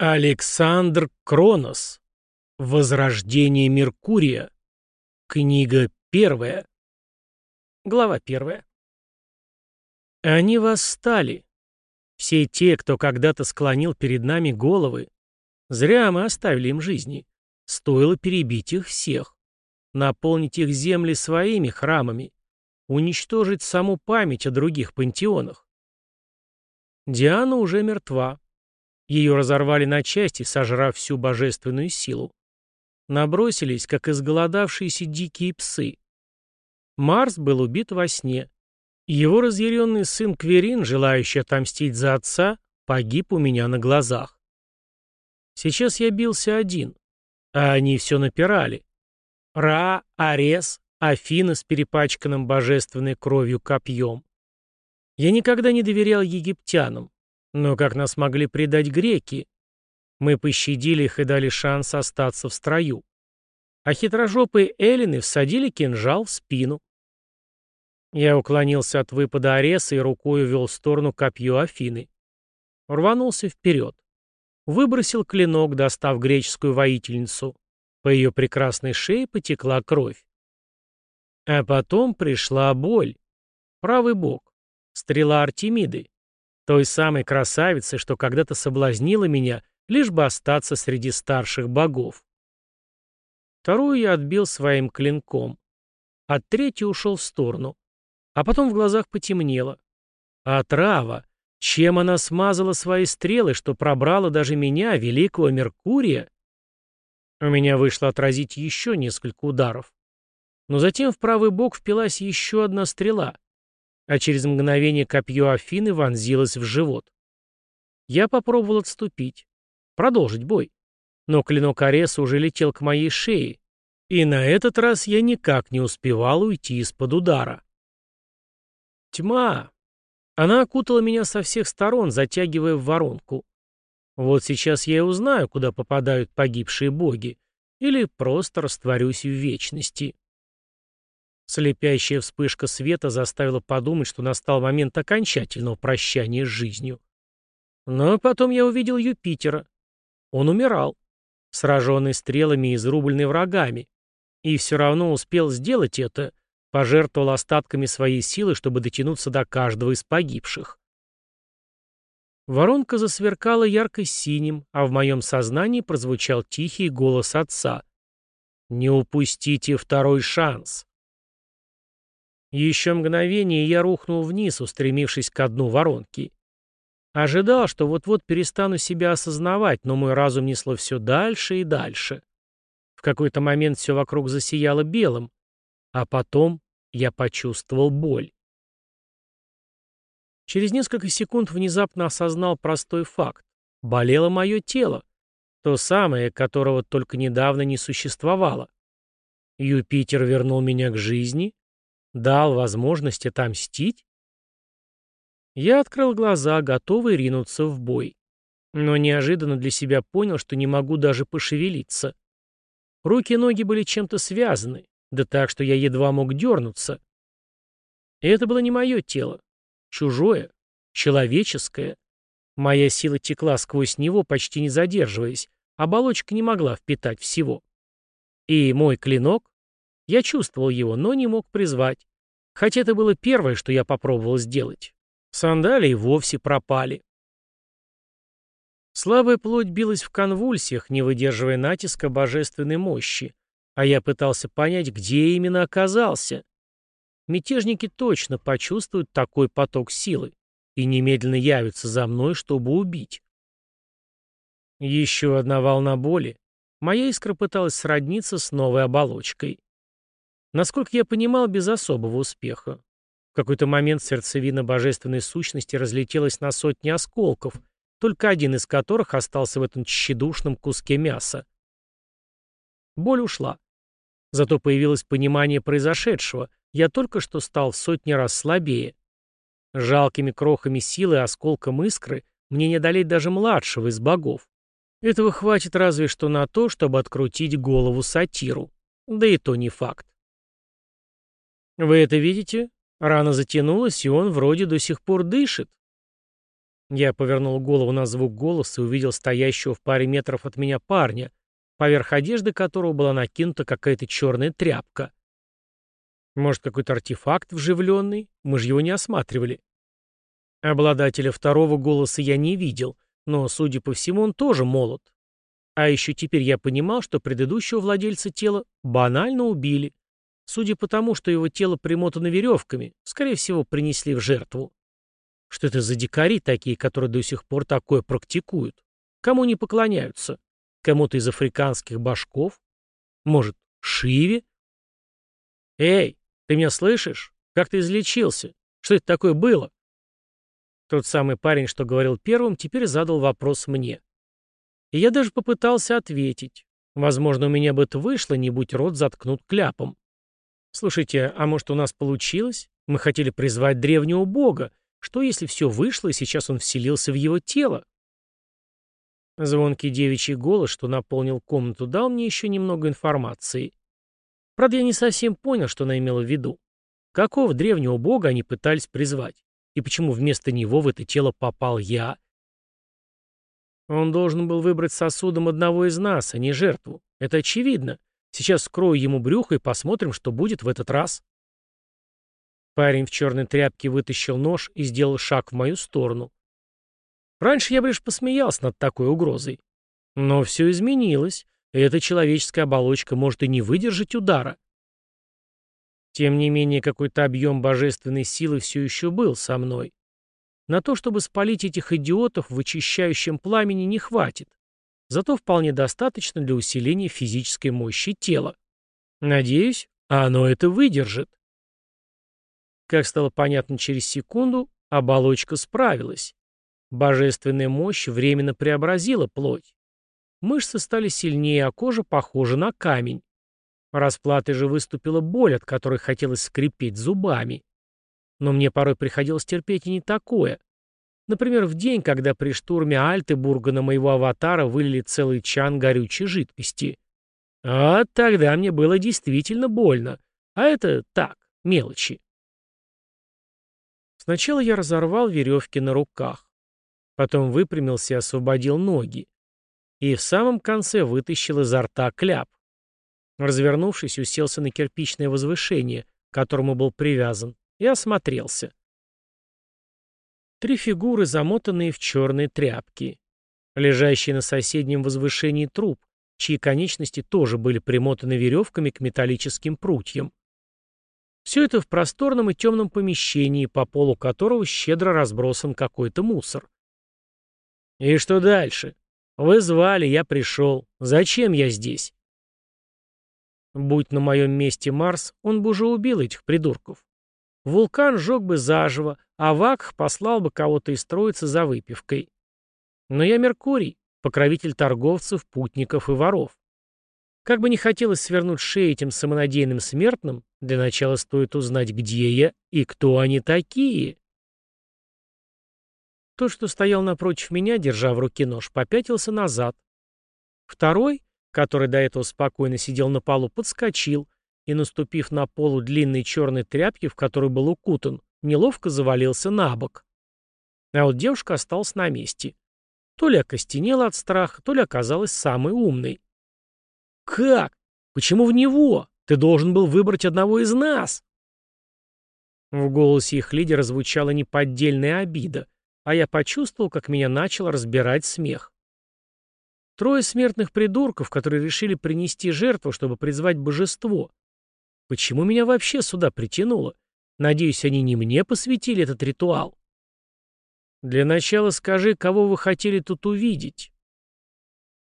Александр Кронос. Возрождение Меркурия. Книга первая. Глава первая. Они восстали. Все те, кто когда-то склонил перед нами головы. Зря мы оставили им жизни. Стоило перебить их всех. Наполнить их земли своими храмами. Уничтожить саму память о других пантеонах. Диана уже мертва. Ее разорвали на части, сожрав всю божественную силу. Набросились, как изголодавшиеся дикие псы. Марс был убит во сне. Его разъяренный сын Кверин, желающий отомстить за отца, погиб у меня на глазах. Сейчас я бился один, а они все напирали. Ра, Арес, Афина с перепачканным божественной кровью копьем. Я никогда не доверял египтянам, но как нас могли предать греки? Мы пощадили их и дали шанс остаться в строю. А хитрожопые эллины всадили кинжал в спину. Я уклонился от выпада Ареса и рукой увел в сторону копье Афины. Рванулся вперед. Выбросил клинок, достав греческую воительницу. По ее прекрасной шее потекла кровь. А потом пришла боль. Правый бок. Стрела Артемиды. Той самой красавицы, что когда-то соблазнила меня, лишь бы остаться среди старших богов. Вторую я отбил своим клинком. От третьей ушел в сторону. А потом в глазах потемнело. А трава, чем она смазала свои стрелы, что пробрала даже меня, великого Меркурия? У меня вышло отразить еще несколько ударов. Но затем в правый бок впилась еще одна стрела а через мгновение копье Афины вонзилось в живот. Я попробовал отступить, продолжить бой, но клинок Ареса уже летел к моей шее, и на этот раз я никак не успевал уйти из-под удара. Тьма. Она окутала меня со всех сторон, затягивая в воронку. Вот сейчас я и узнаю, куда попадают погибшие боги, или просто растворюсь в вечности. Слепящая вспышка света заставила подумать, что настал момент окончательного прощания с жизнью. Но потом я увидел Юпитера. Он умирал, сраженный стрелами и изрубленный врагами. И все равно успел сделать это, пожертвовал остатками своей силы, чтобы дотянуться до каждого из погибших. Воронка засверкала ярко-синим, а в моем сознании прозвучал тихий голос отца. «Не упустите второй шанс!» Еще мгновение, я рухнул вниз, устремившись к дну воронки. Ожидал, что вот-вот перестану себя осознавать, но мой разум несло все дальше и дальше. В какой-то момент все вокруг засияло белым, а потом я почувствовал боль. Через несколько секунд внезапно осознал простой факт. Болело мое тело. То самое, которого только недавно не существовало. Юпитер вернул меня к жизни, Дал возможность отомстить? Я открыл глаза, готовый ринуться в бой. Но неожиданно для себя понял, что не могу даже пошевелиться. Руки и ноги были чем-то связаны, да так, что я едва мог дернуться. И это было не мое тело. Чужое, человеческое. Моя сила текла сквозь него, почти не задерживаясь. Оболочка не могла впитать всего. И мой клинок я чувствовал его, но не мог призвать. Хотя это было первое, что я попробовал сделать. Сандалии вовсе пропали. Слабая плоть билась в конвульсиях, не выдерживая натиска божественной мощи, а я пытался понять, где именно оказался. Мятежники точно почувствуют такой поток силы и немедленно явятся за мной, чтобы убить. Еще одна волна боли. Моя искра пыталась сродниться с новой оболочкой. Насколько я понимал, без особого успеха. В какой-то момент сердцевина божественной сущности разлетелась на сотни осколков, только один из которых остался в этом тщедушном куске мяса. Боль ушла. Зато появилось понимание произошедшего. Я только что стал в сотни раз слабее. Жалкими крохами силы и осколком искры мне не одолеть даже младшего из богов. Этого хватит разве что на то, чтобы открутить голову сатиру. Да и то не факт. Вы это видите? Рана затянулась, и он вроде до сих пор дышит. Я повернул голову на звук голоса и увидел стоящего в паре метров от меня парня, поверх одежды которого была накинута какая-то черная тряпка. Может, какой-то артефакт вживленный? Мы же его не осматривали. Обладателя второго голоса я не видел, но, судя по всему, он тоже молод. А еще теперь я понимал, что предыдущего владельца тела банально убили. Судя по тому, что его тело примотано веревками, скорее всего, принесли в жертву. Что это за дикари такие, которые до сих пор такое практикуют? Кому не поклоняются? Кому-то из африканских башков? Может, Шиве? Эй, ты меня слышишь? Как ты излечился? Что это такое было? Тот самый парень, что говорил первым, теперь задал вопрос мне. И я даже попытался ответить. Возможно, у меня бы это вышло, не будь рот заткнут кляпом. Слушайте, а может у нас получилось? Мы хотели призвать древнего бога. Что если все вышло, и сейчас он вселился в его тело? Звонкий девичий голос, что наполнил комнату, дал мне еще немного информации. Правда, я не совсем понял, что она имела в виду. Какого древнего бога они пытались призвать? И почему вместо него в это тело попал я? Он должен был выбрать сосудом одного из нас, а не жертву. Это очевидно. Сейчас скрою ему брюхо и посмотрим, что будет в этот раз. Парень в черной тряпке вытащил нож и сделал шаг в мою сторону. Раньше я бы лишь посмеялся над такой угрозой. Но все изменилось, и эта человеческая оболочка может и не выдержать удара. Тем не менее, какой-то объем божественной силы все еще был со мной. На то, чтобы спалить этих идиотов в очищающем пламени, не хватит. Зато вполне достаточно для усиления физической мощи тела. Надеюсь, оно это выдержит. Как стало понятно через секунду, оболочка справилась. Божественная мощь временно преобразила плоть. Мышцы стали сильнее, а кожа похожа на камень. Расплатой же выступила боль, от которой хотелось скрипеть зубами. Но мне порой приходилось терпеть и не такое. Например, в день, когда при штурме Альтебурга на моего аватара вылили целый чан горючей жидкости. А тогда мне было действительно больно. А это так, мелочи. Сначала я разорвал веревки на руках. Потом выпрямился и освободил ноги. И в самом конце вытащил изо рта кляп. Развернувшись, уселся на кирпичное возвышение, к которому был привязан, и осмотрелся. Три фигуры, замотанные в черные тряпки. Лежащий на соседнем возвышении труп, чьи конечности тоже были примотаны веревками к металлическим прутьям. Все это в просторном и темном помещении, по полу которого щедро разбросан какой-то мусор. «И что дальше? Вы звали, я пришел. Зачем я здесь?» Будь на моем месте Марс, он бы уже убил этих придурков. Вулкан сжег бы заживо, а Вакх послал бы кого-то из троицы за выпивкой. Но я Меркурий, покровитель торговцев, путников и воров. Как бы не хотелось свернуть шею этим самонадеянным смертным, для начала стоит узнать, где я и кто они такие. Тот, что стоял напротив меня, держа в руке нож, попятился назад. Второй, который до этого спокойно сидел на полу, подскочил и, наступив на полу длинной черной тряпки, в которой был укутан, неловко завалился на бок. А вот девушка осталась на месте. То ли окостенела от страха, то ли оказалась самой умной. «Как? Почему в него? Ты должен был выбрать одного из нас!» В голосе их лидера звучала неподдельная обида, а я почувствовал, как меня начал разбирать смех. Трое смертных придурков, которые решили принести жертву, чтобы призвать божество. Почему меня вообще сюда притянуло? Надеюсь, они не мне посвятили этот ритуал. Для начала скажи, кого вы хотели тут увидеть.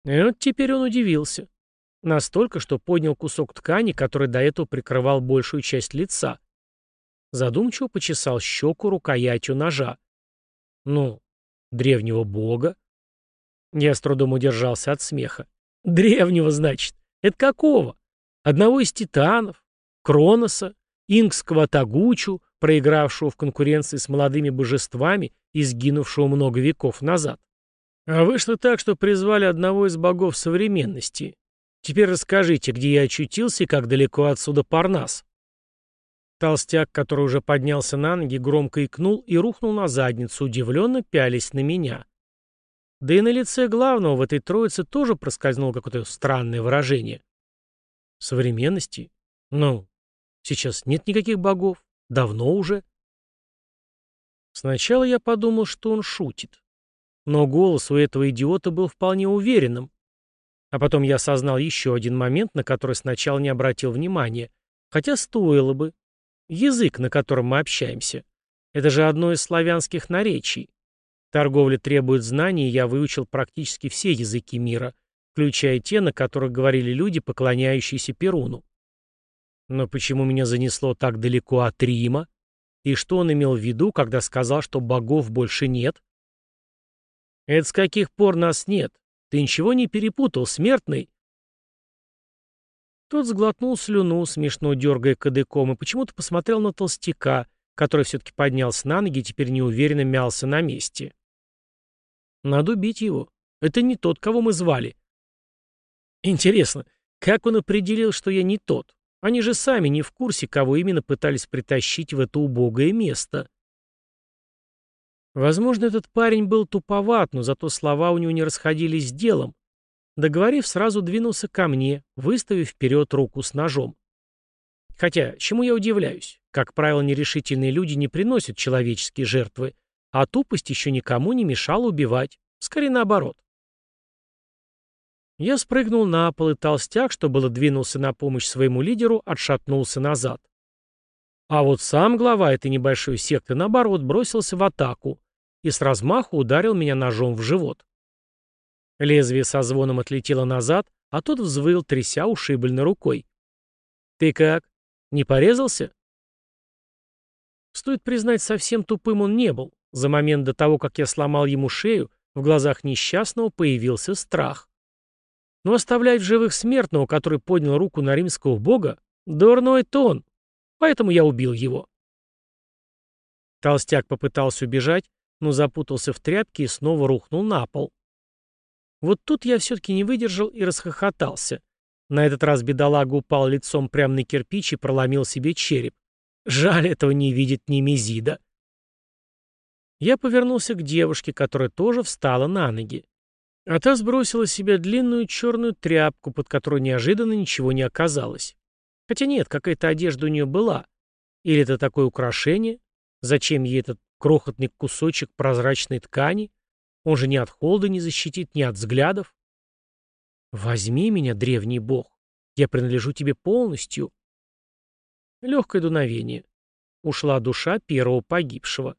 И вот теперь он удивился. Настолько, что поднял кусок ткани, который до этого прикрывал большую часть лица. Задумчиво почесал щеку рукоятью ножа. Ну, древнего бога? Я с трудом удержался от смеха. Древнего, значит. Это какого? Одного из титанов? Кроноса? Ингского Тагучу, проигравшего в конкуренции с молодыми божествами и сгинувшего много веков назад? А вышло так, что призвали одного из богов современности. Теперь расскажите, где я очутился и как далеко отсюда Парнас. Толстяк, который уже поднялся на ноги, громко икнул и рухнул на задницу, удивленно пялись на меня. Да и на лице главного в этой троице тоже проскользнуло какое-то странное выражение. Современности? Ну, сейчас нет никаких богов. Давно уже. Сначала я подумал, что он шутит. Но голос у этого идиота был вполне уверенным. А потом я осознал еще один момент, на который сначала не обратил внимания. Хотя стоило бы. Язык, на котором мы общаемся. Это же одно из славянских наречий. Торговля требует знаний, и я выучил практически все языки мира, включая те, на которых говорили люди, поклоняющиеся Перуну. Но почему меня занесло так далеко от Рима? И что он имел в виду, когда сказал, что богов больше нет? Это с каких пор нас нет? Ты ничего не перепутал, смертный? Тот сглотнул слюну, смешно дергая кадыком, и почему-то посмотрел на толстяка, который все-таки поднялся на ноги и теперь неуверенно мялся на месте. Надо убить его. Это не тот, кого мы звали. Интересно, как он определил, что я не тот? Они же сами не в курсе, кого именно пытались притащить в это убогое место. Возможно, этот парень был туповат, но зато слова у него не расходились с делом, Договорив, сразу двинулся ко мне, выставив вперед руку с ножом. Хотя, чему я удивляюсь? Как правило, нерешительные люди не приносят человеческие жертвы, а тупость еще никому не мешала убивать. Скорее наоборот. Я спрыгнул на пол, и толстяк, что было двинулся на помощь своему лидеру, отшатнулся назад. А вот сам глава этой небольшой секты, наоборот, бросился в атаку и с размаху ударил меня ножом в живот. Лезвие со звоном отлетело назад, а тот взвыл, тряся ушибленной рукой. «Ты как? Не порезался?» Стоит признать, совсем тупым он не был. За момент до того, как я сломал ему шею, в глазах несчастного появился страх. Но оставлять в живых смертного, который поднял руку на римского бога, дурной тон. Поэтому я убил его. Толстяк попытался убежать, но запутался в тряпке и снова рухнул на пол. Вот тут я все-таки не выдержал и расхохотался. На этот раз бедолага упал лицом прямо на кирпич и проломил себе череп. Жаль, этого не видит Немезида. Я повернулся к девушке, которая тоже встала на ноги. А та сбросила с себя длинную черную тряпку, под которой неожиданно ничего не оказалось. Хотя нет, какая-то одежда у нее была. Или это такое украшение? Зачем ей этот крохотный кусочек прозрачной ткани? Он же ни от холода не защитит, ни от взглядов. Возьми меня, древний бог. Я принадлежу тебе полностью. Легкое дуновение. Ушла душа первого погибшего.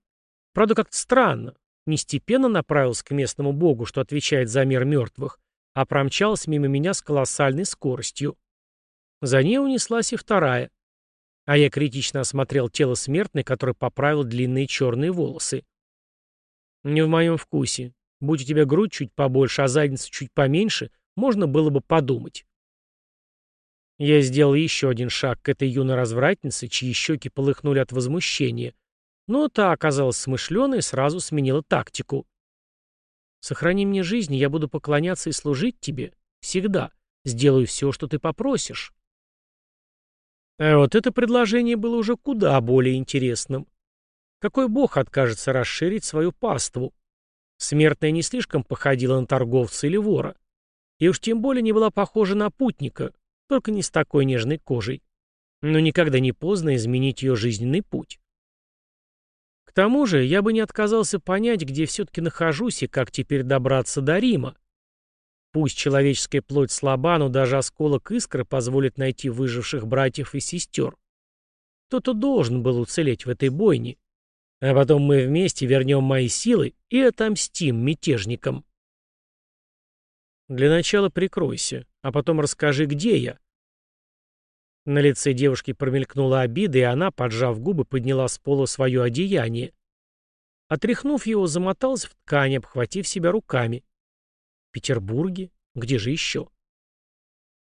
Правда, как-то странно. Не степенно направился к местному богу, что отвечает за мир мертвых, а промчалась мимо меня с колоссальной скоростью. За ней унеслась и вторая. А я критично осмотрел тело смертной, который поправил длинные черные волосы. Не в моем вкусе. Будь у тебя грудь чуть побольше, а задница чуть поменьше, можно было бы подумать. Я сделал еще один шаг к этой юной развратнице, чьи щеки полыхнули от возмущения. Но та оказалась смышленой и сразу сменила тактику. «Сохрани мне жизнь, я буду поклоняться и служить тебе. Всегда. Сделаю все, что ты попросишь». А вот это предложение было уже куда более интересным. Какой бог откажется расширить свою паству? Смертная не слишком походила на торговца или вора. И уж тем более не была похожа на путника, только не с такой нежной кожей. Но никогда не поздно изменить ее жизненный путь. Тому же я бы не отказался понять, где все-таки нахожусь и как теперь добраться до Рима. Пусть человеческая плоть слаба, но даже осколок искры позволит найти выживших братьев и сестер. Кто-то должен был уцелеть в этой бойне. А потом мы вместе вернем мои силы и отомстим мятежникам. Для начала прикройся, а потом расскажи, где я. На лице девушки промелькнула обида, и она, поджав губы, подняла с пола свое одеяние. Отряхнув его, замоталась в ткань, обхватив себя руками. В Петербурге? Где же еще?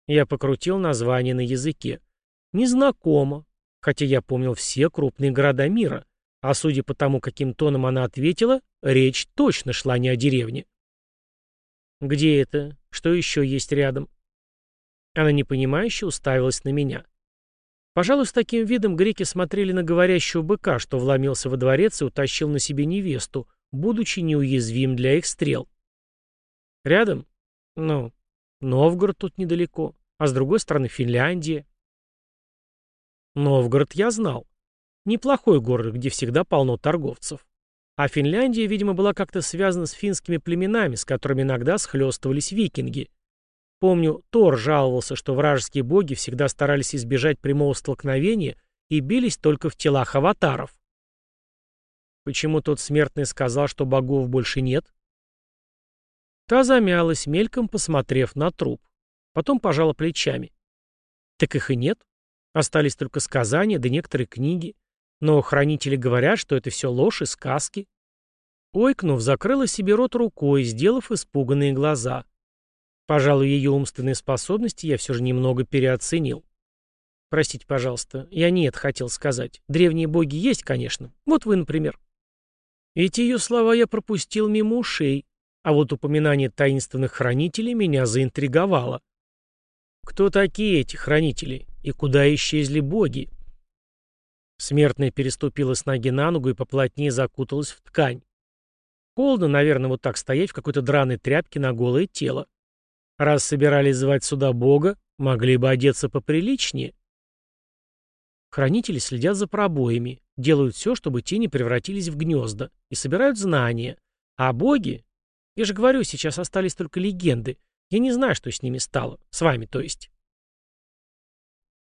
Я покрутил название на языке. Незнакомо, хотя я помнил все крупные города мира. А судя по тому, каким тоном она ответила, речь точно шла не о деревне. «Где это? Что еще есть рядом?» Она непонимающе уставилась на меня. Пожалуй, с таким видом греки смотрели на говорящего быка, что вломился во дворец и утащил на себе невесту, будучи неуязвим для их стрел. Рядом? Ну, Новгород тут недалеко, а с другой стороны Финляндия. Новгород я знал. Неплохой город, где всегда полно торговцев. А Финляндия, видимо, была как-то связана с финскими племенами, с которыми иногда схлестывались викинги. Помню, Тор жаловался, что вражеские боги всегда старались избежать прямого столкновения и бились только в телах аватаров. Почему тот смертный сказал, что богов больше нет? Та замялась, мельком посмотрев на труп. Потом пожала плечами. Так их и нет. Остались только сказания да некоторые книги. Но хранители говорят, что это все ложь и сказки. Ойкнув, закрыла себе рот рукой, сделав испуганные глаза. Пожалуй, ее умственные способности я все же немного переоценил. Простите, пожалуйста, я не это хотел сказать. Древние боги есть, конечно. Вот вы, например. Эти ее слова я пропустил мимо ушей, а вот упоминание таинственных хранителей меня заинтриговало. Кто такие эти хранители и куда исчезли боги? Смертная переступила с ноги на ногу и поплотнее закуталась в ткань. Холодно, наверное, вот так стоять в какой-то драной тряпке на голое тело. Раз собирались звать сюда Бога, могли бы одеться поприличнее. Хранители следят за пробоями, делают все, чтобы те не превратились в гнезда, и собирают знания. А боги? Я же говорю, сейчас остались только легенды. Я не знаю, что с ними стало. С вами, то есть.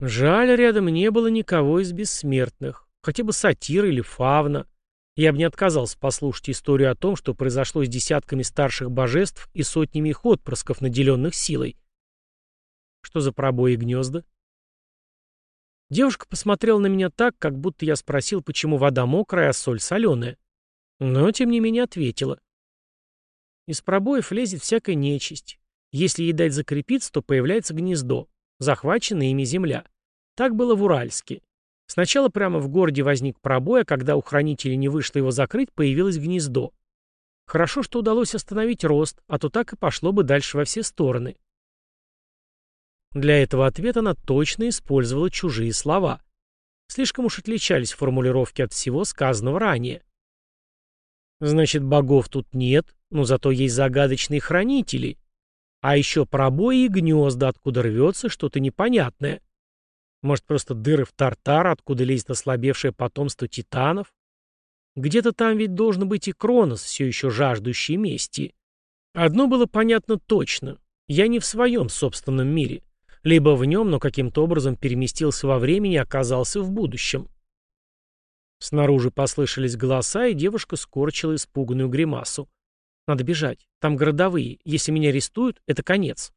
Жаль, рядом не было никого из бессмертных. Хотя бы сатир или фавна. Я бы не отказался послушать историю о том, что произошло с десятками старших божеств и сотнями их отпрысков, наделенных силой. Что за пробои гнезда? Девушка посмотрела на меня так, как будто я спросил, почему вода мокрая, а соль соленая. Но, тем не менее, ответила. Из пробоев лезет всякая нечисть. Если ей дать закрепиться, то появляется гнездо, захваченная ими земля. Так было в Уральске. Сначала прямо в городе возник пробой, а когда у хранителей не вышло его закрыть, появилось гнездо. Хорошо, что удалось остановить рост, а то так и пошло бы дальше во все стороны. Для этого ответа она точно использовала чужие слова. Слишком уж отличались формулировки от всего сказанного ранее. Значит, богов тут нет, но зато есть загадочные хранители. А еще пробои и гнезда, откуда рвется что-то непонятное. Может, просто дыры в тартар, откуда лезет ослабевшее потомство титанов? Где-то там ведь должен быть и Кронос, все еще жаждущий мести. Одно было понятно точно. Я не в своем собственном мире. Либо в нем, но каким-то образом переместился во времени и оказался в будущем. Снаружи послышались голоса, и девушка скорчила испуганную гримасу. «Надо бежать. Там городовые. Если меня арестуют, это конец».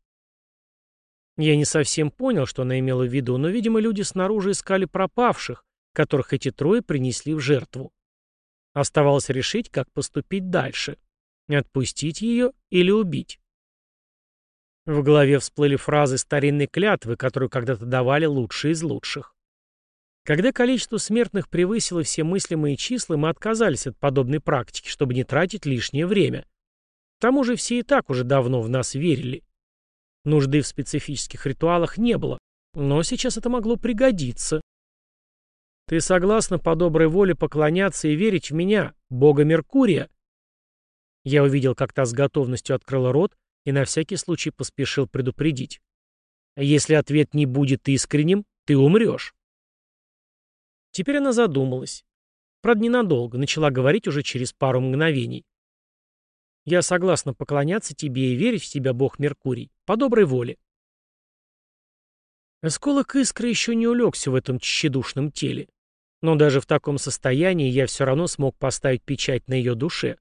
Я не совсем понял, что она имела в виду, но, видимо, люди снаружи искали пропавших, которых эти трое принесли в жертву. Оставалось решить, как поступить дальше. Отпустить ее или убить. В голове всплыли фразы старинной клятвы, которую когда-то давали лучшие из лучших. Когда количество смертных превысило все мыслимые числа, мы отказались от подобной практики, чтобы не тратить лишнее время. К тому же все и так уже давно в нас верили. Нужды в специфических ритуалах не было, но сейчас это могло пригодиться. Ты согласна по доброй воле поклоняться и верить в меня, бога Меркурия? Я увидел, как та с готовностью открыла рот и на всякий случай поспешил предупредить. Если ответ не будет искренним, ты умрешь. Теперь она задумалась. Правда, ненадолго, начала говорить уже через пару мгновений. Я согласна поклоняться тебе и верить в тебя, бог Меркурий, по доброй воле. Осколок искры еще не улегся в этом тщедушном теле. Но даже в таком состоянии я все равно смог поставить печать на ее душе.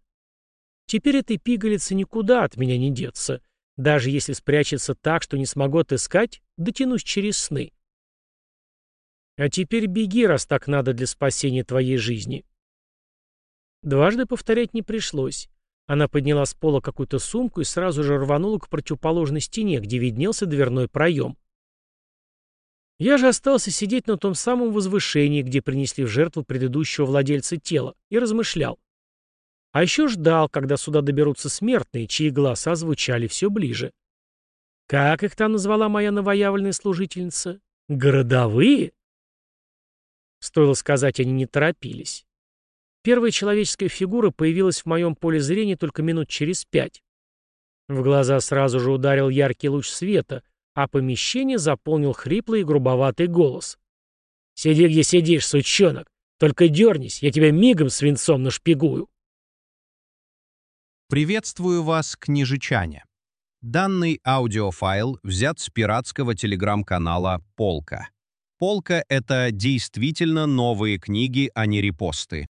Теперь этой пигалице никуда от меня не деться. Даже если спрячется так, что не смогу отыскать, дотянусь через сны. А теперь беги, раз так надо для спасения твоей жизни. Дважды повторять не пришлось. Она подняла с пола какую-то сумку и сразу же рванула к противоположной стене, где виднелся дверной проем. Я же остался сидеть на том самом возвышении, где принесли в жертву предыдущего владельца тела, и размышлял. А еще ждал, когда сюда доберутся смертные, чьи голоса звучали все ближе. Как их там назвала моя новоявленная служительница? Городовые? Стоило сказать, они не торопились. Первая человеческая фигура появилась в моем поле зрения только минут через пять. В глаза сразу же ударил яркий луч света, а помещение заполнил хриплый и грубоватый голос. «Сиди, где сидишь, сучонок! Только дернись, я тебя мигом свинцом нашпигую!» Приветствую вас, княжичане! Данный аудиофайл взят с пиратского телеграм-канала «Полка». «Полка» — это действительно новые книги, а не репосты.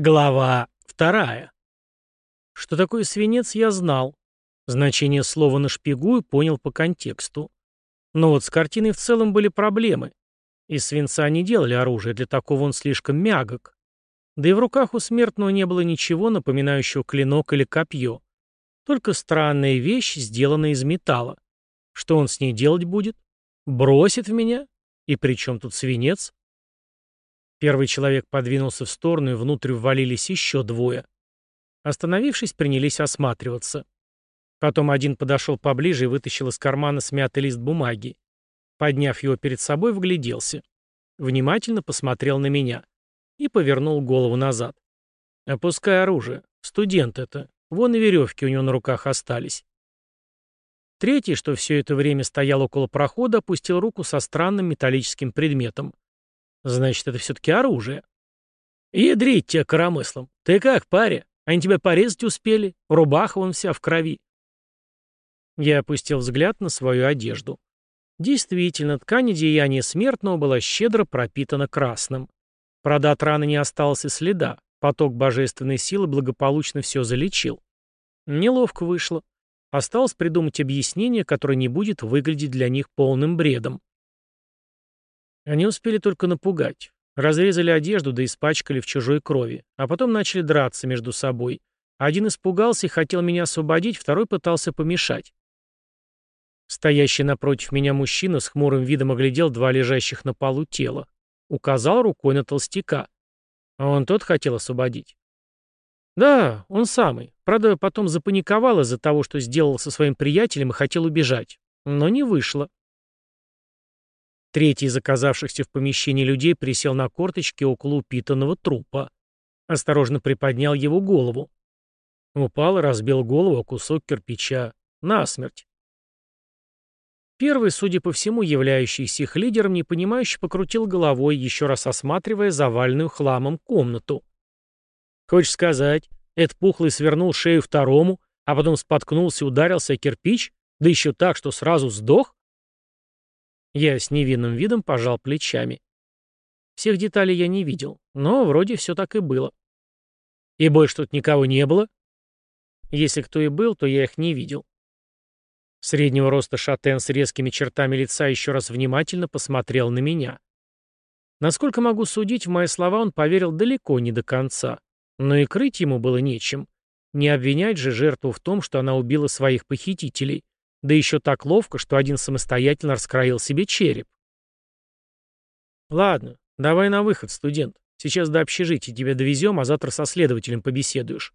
Глава вторая. Что такое свинец, я знал. Значение слова «нашпигую» понял по контексту. Но вот с картиной в целом были проблемы. Из свинца не делали оружие, для такого он слишком мягок. Да и в руках у смертного не было ничего, напоминающего клинок или копье. Только странная вещь, сделанная из металла. Что он с ней делать будет? Бросит в меня? И при чем тут свинец? Первый человек подвинулся в сторону, и внутрь ввалились еще двое. Остановившись, принялись осматриваться. Потом один подошел поближе и вытащил из кармана смятый лист бумаги. Подняв его перед собой, вгляделся. Внимательно посмотрел на меня и повернул голову назад. «Опускай оружие. Студент это. Вон и веревки у него на руках остались. Третий, что все это время стоял около прохода, опустил руку со странным металлическим предметом. Значит, это все-таки оружие. Ядрить тебя коромыслом. Ты как, паря? Они тебя порезать успели? Рубаха вон вся в крови. Я опустил взгляд на свою одежду. Действительно, ткань одеяния смертного была щедро пропитана красным. Правда, от раны не осталось и следа. Поток божественной силы благополучно все залечил. Неловко вышло. Осталось придумать объяснение, которое не будет выглядеть для них полным бредом. Они успели только напугать. Разрезали одежду да испачкали в чужой крови. А потом начали драться между собой. Один испугался и хотел меня освободить, второй пытался помешать. Стоящий напротив меня мужчина с хмурым видом оглядел два лежащих на полу тела. Указал рукой на толстяка. А он тот хотел освободить. Да, он самый. Правда, потом запаниковал из-за того, что сделал со своим приятелем и хотел убежать. Но не вышло. Третий из оказавшихся в помещении людей присел на корточки около упитанного трупа. Осторожно приподнял его голову. Упал и разбил голову о кусок кирпича. Насмерть. Первый, судя по всему, являющийся их лидером, непонимающе покрутил головой, еще раз осматривая заваленную хламом комнату. «Хочешь сказать, этот пухлый свернул шею второму, а потом споткнулся ударился о кирпич? Да еще так, что сразу сдох?» Я с невинным видом пожал плечами. Всех деталей я не видел, но вроде все так и было. И больше тут никого не было? Если кто и был, то я их не видел. Среднего роста шатен с резкими чертами лица еще раз внимательно посмотрел на меня. Насколько могу судить, в мои слова он поверил далеко не до конца. Но и крыть ему было нечем. Не обвинять же жертву в том, что она убила своих похитителей. Да еще так ловко, что один самостоятельно раскроил себе череп. «Ладно, давай на выход, студент. Сейчас до общежития тебя довезем, а завтра со следователем побеседуешь».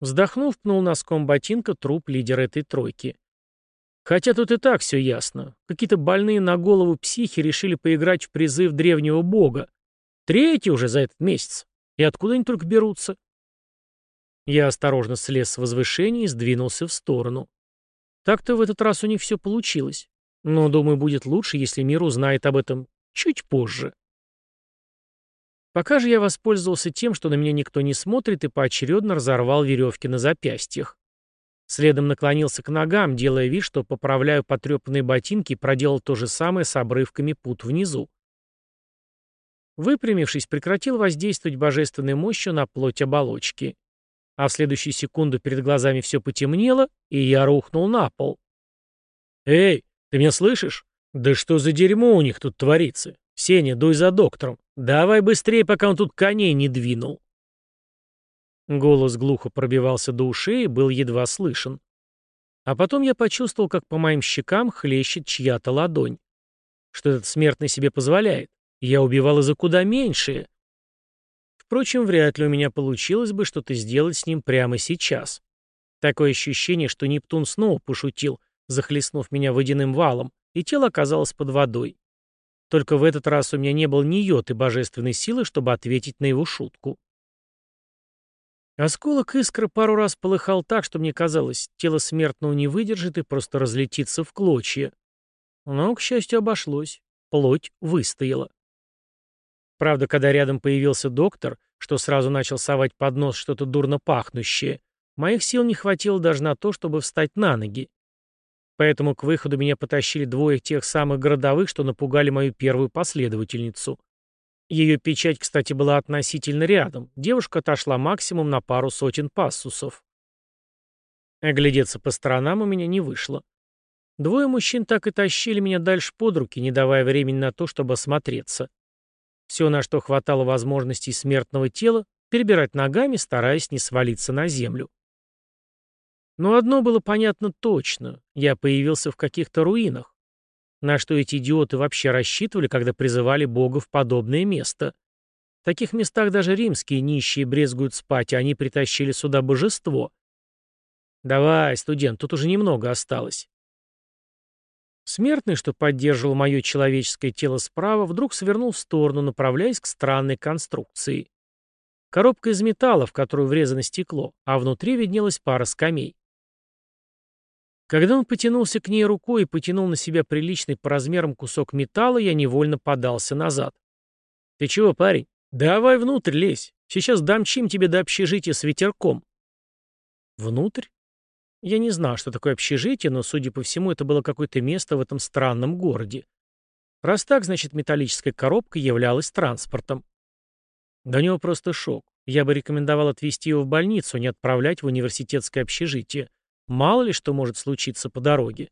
Вздохнув, пнул носком ботинка труп лидера этой тройки. Хотя тут и так все ясно. Какие-то больные на голову психи решили поиграть в призыв древнего бога. Третий уже за этот месяц. И откуда они только берутся? Я осторожно слез с возвышения и сдвинулся в сторону. Так-то в этот раз у них все получилось. Но, думаю, будет лучше, если мир узнает об этом чуть позже. Пока же я воспользовался тем, что на меня никто не смотрит, и поочередно разорвал веревки на запястьях. Следом наклонился к ногам, делая вид, что поправляю потрепанные ботинки и проделал то же самое с обрывками пут внизу. Выпрямившись, прекратил воздействовать божественной мощью на плоть оболочки. А в следующую секунду перед глазами все потемнело, и я рухнул на пол. «Эй, ты меня слышишь? Да что за дерьмо у них тут творится? Сеня, дуй за доктором. Давай быстрее, пока он тут коней не двинул. Голос глухо пробивался до ушей и был едва слышен. А потом я почувствовал, как по моим щекам хлещет чья-то ладонь. Что этот смертный себе позволяет. Я убивал из-за куда меньшее. Впрочем, вряд ли у меня получилось бы что-то сделать с ним прямо сейчас. Такое ощущение, что Нептун снова пошутил, захлестнув меня водяным валом, и тело оказалось под водой. Только в этот раз у меня не было ни йоты божественной силы, чтобы ответить на его шутку. Осколок искры пару раз полыхал так, что мне казалось, тело смертного не выдержит и просто разлетится в клочья. Но, к счастью, обошлось. Плоть выстояла. Правда, когда рядом появился доктор, что сразу начал совать под нос что-то дурно пахнущее, моих сил не хватило даже на то, чтобы встать на ноги. Поэтому к выходу меня потащили двое тех самых городовых, что напугали мою первую последовательницу. Ее печать, кстати, была относительно рядом. Девушка отошла максимум на пару сотен пассусов. Оглядеться по сторонам у меня не вышло. Двое мужчин так и тащили меня дальше под руки, не давая времени на то, чтобы осмотреться. Все, на что хватало возможностей смертного тела, перебирать ногами, стараясь не свалиться на землю. Но одно было понятно точно. Я появился в каких-то руинах. На что эти идиоты вообще рассчитывали, когда призывали Бога в подобное место? В таких местах даже римские нищие брезгуют спать, а они притащили сюда божество. Давай, студент, тут уже немного осталось. Смертный, что поддерживал мое человеческое тело справа, вдруг свернул в сторону, направляясь к странной конструкции. Коробка из металла, в которую врезано стекло, а внутри виднелась пара скамей. Когда он потянулся к ней рукой и потянул на себя приличный по размерам кусок металла, я невольно подался назад. «Ты чего, парень? Давай внутрь лезь. Сейчас дамчим тебе до общежития с ветерком». «Внутрь?» Я не знал, что такое общежитие, но, судя по всему, это было какое-то место в этом странном городе. Раз так, значит, металлическая коробка являлась транспортом. До него просто шок. Я бы рекомендовал отвезти его в больницу, а не отправлять в университетское общежитие. Мало ли что может случиться по дороге.